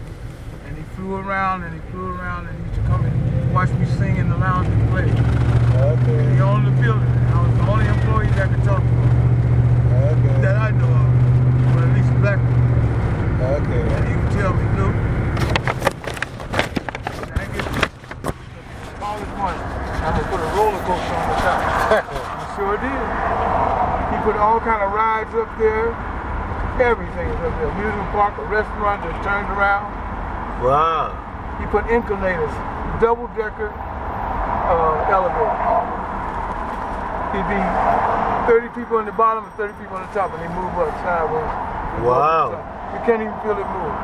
And he flew around and he flew around and he used to come and watch me sing in the lounge and play. Okay. He owned the building. And I was the only employee that could talk to him Okay. that I know of, or at least black. Okay. And he would tell me, Lou, when I get the tallest one, I'm going to put a roller coaster on the top. Sure did. He put all kind of rides up there. Everything is up there. Amusement park, a restaurant that turned around. wow. He put inclinators, double decker uh, elevators. He'd be 30 people on the bottom and 30 people on the top, and they move up sideways. Move up Wow. You can't even feel it move.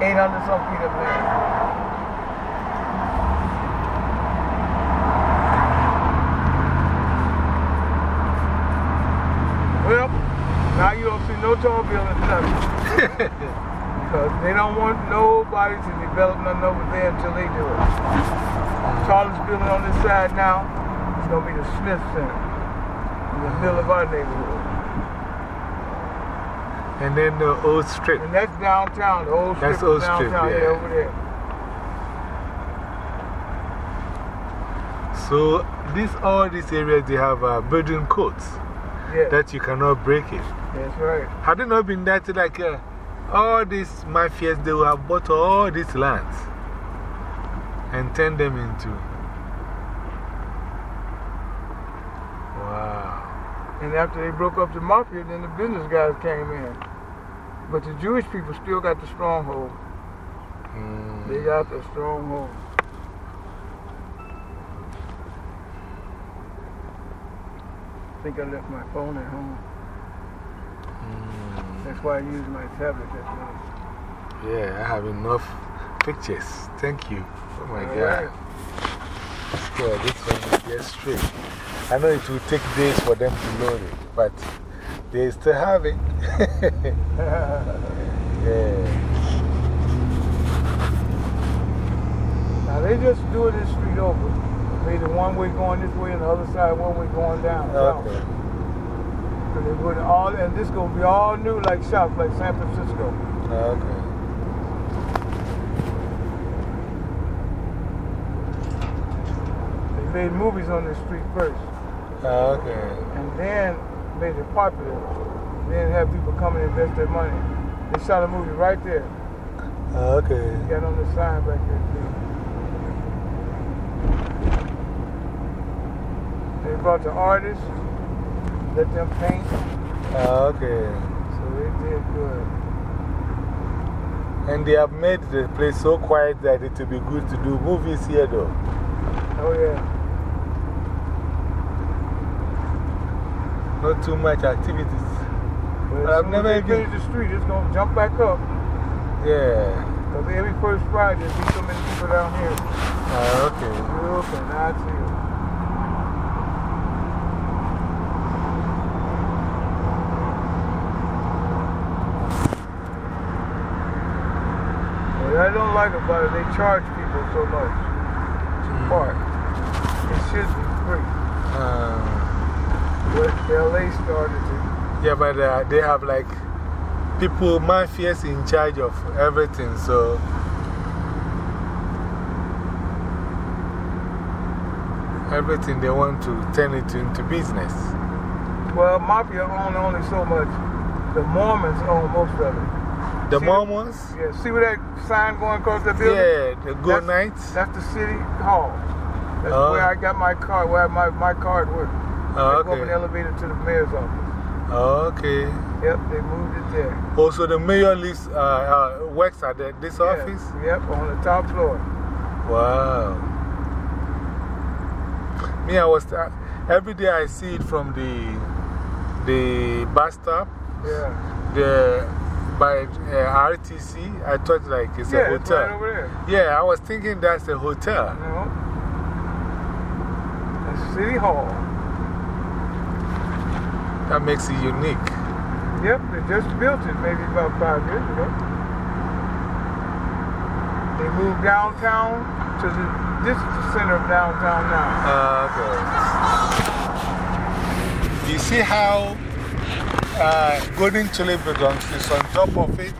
800 some feet up there. Tall buildings, nothing. because they don't want nobody to develop nothing over there until they do it. Tallest building on this side now is going to be the Smith Center in the middle of our neighborhood. And then the old strip. And that's downtown, the old strip That's old downtown, strip, yeah. yeah, over there. So, this, all these areas, they have uh, building codes Yeah, that you cannot break it. That's right. Had it not been that, like uh, all these mafias, they would have bought all these lands and turned them into. Wow. And after they broke up the mafia, then the business guys came in. But the Jewish people still got the stronghold. Mm. They got the stronghold. I think I left my phone at home. That's why I use my tablet that night. Yeah, I have enough pictures. Thank you. Oh my All God. right. This one is just straight. I know it will take days for them to load it, but they still have it. yeah. now they just do it this street over. It one way going this way and the other side one way going down. Okay. They put all, and this gonna be all new like shops like San Francisco. Oh, okay. They made movies on this street first. Oh, okay. and then made it popular. Then had people come and invest their money. They shot a movie right there. Oh, okay. Got on the sign back there. too. They brought the artists, let them paint, Okay. so they did good. And they have made the place so quiet that it will be good to do movies here, though. Oh, yeah. Not too much activities. But I've as soon never even- the street, it's going to jump back up. Yeah. Because every first Friday, there'll be so many people down here. Ah, okay. Look, and I see it. What I don't like about it, they charge people so much to park. It should be free. Uh, What LA started yeah, but uh, they have like people, mafias in charge of everything, so. Everything they want to turn it into business. Well, Mafia own only so much. The Mormons own most of it. The See the- Mormons? Yeah, see where that sign going across the building? Yeah, the Good That's- Nights. That's the city hall. That's Oh. where I got my card, where my, my card worked. Oh, They go up an elevator to the mayor's office. Okay. Yep, they moved it there. Also, the mayor lives, uh, uh, works at the, this Yeah, office? Yep, on the top floor. Wow. Me, I was, uh, every day I see it from the, the bus stop, Yeah. the, by uh, I thought like it's a yeah, it's hotel. right over there. Yeah, I was thinking that's a hotel. No. That's City Hall. That makes it unique. Yep, they just built it maybe about five years ago. They moved downtown to the, this is the center of downtown now. Uh, okay. You see how uh, Golden Chili Bidons is on top of it?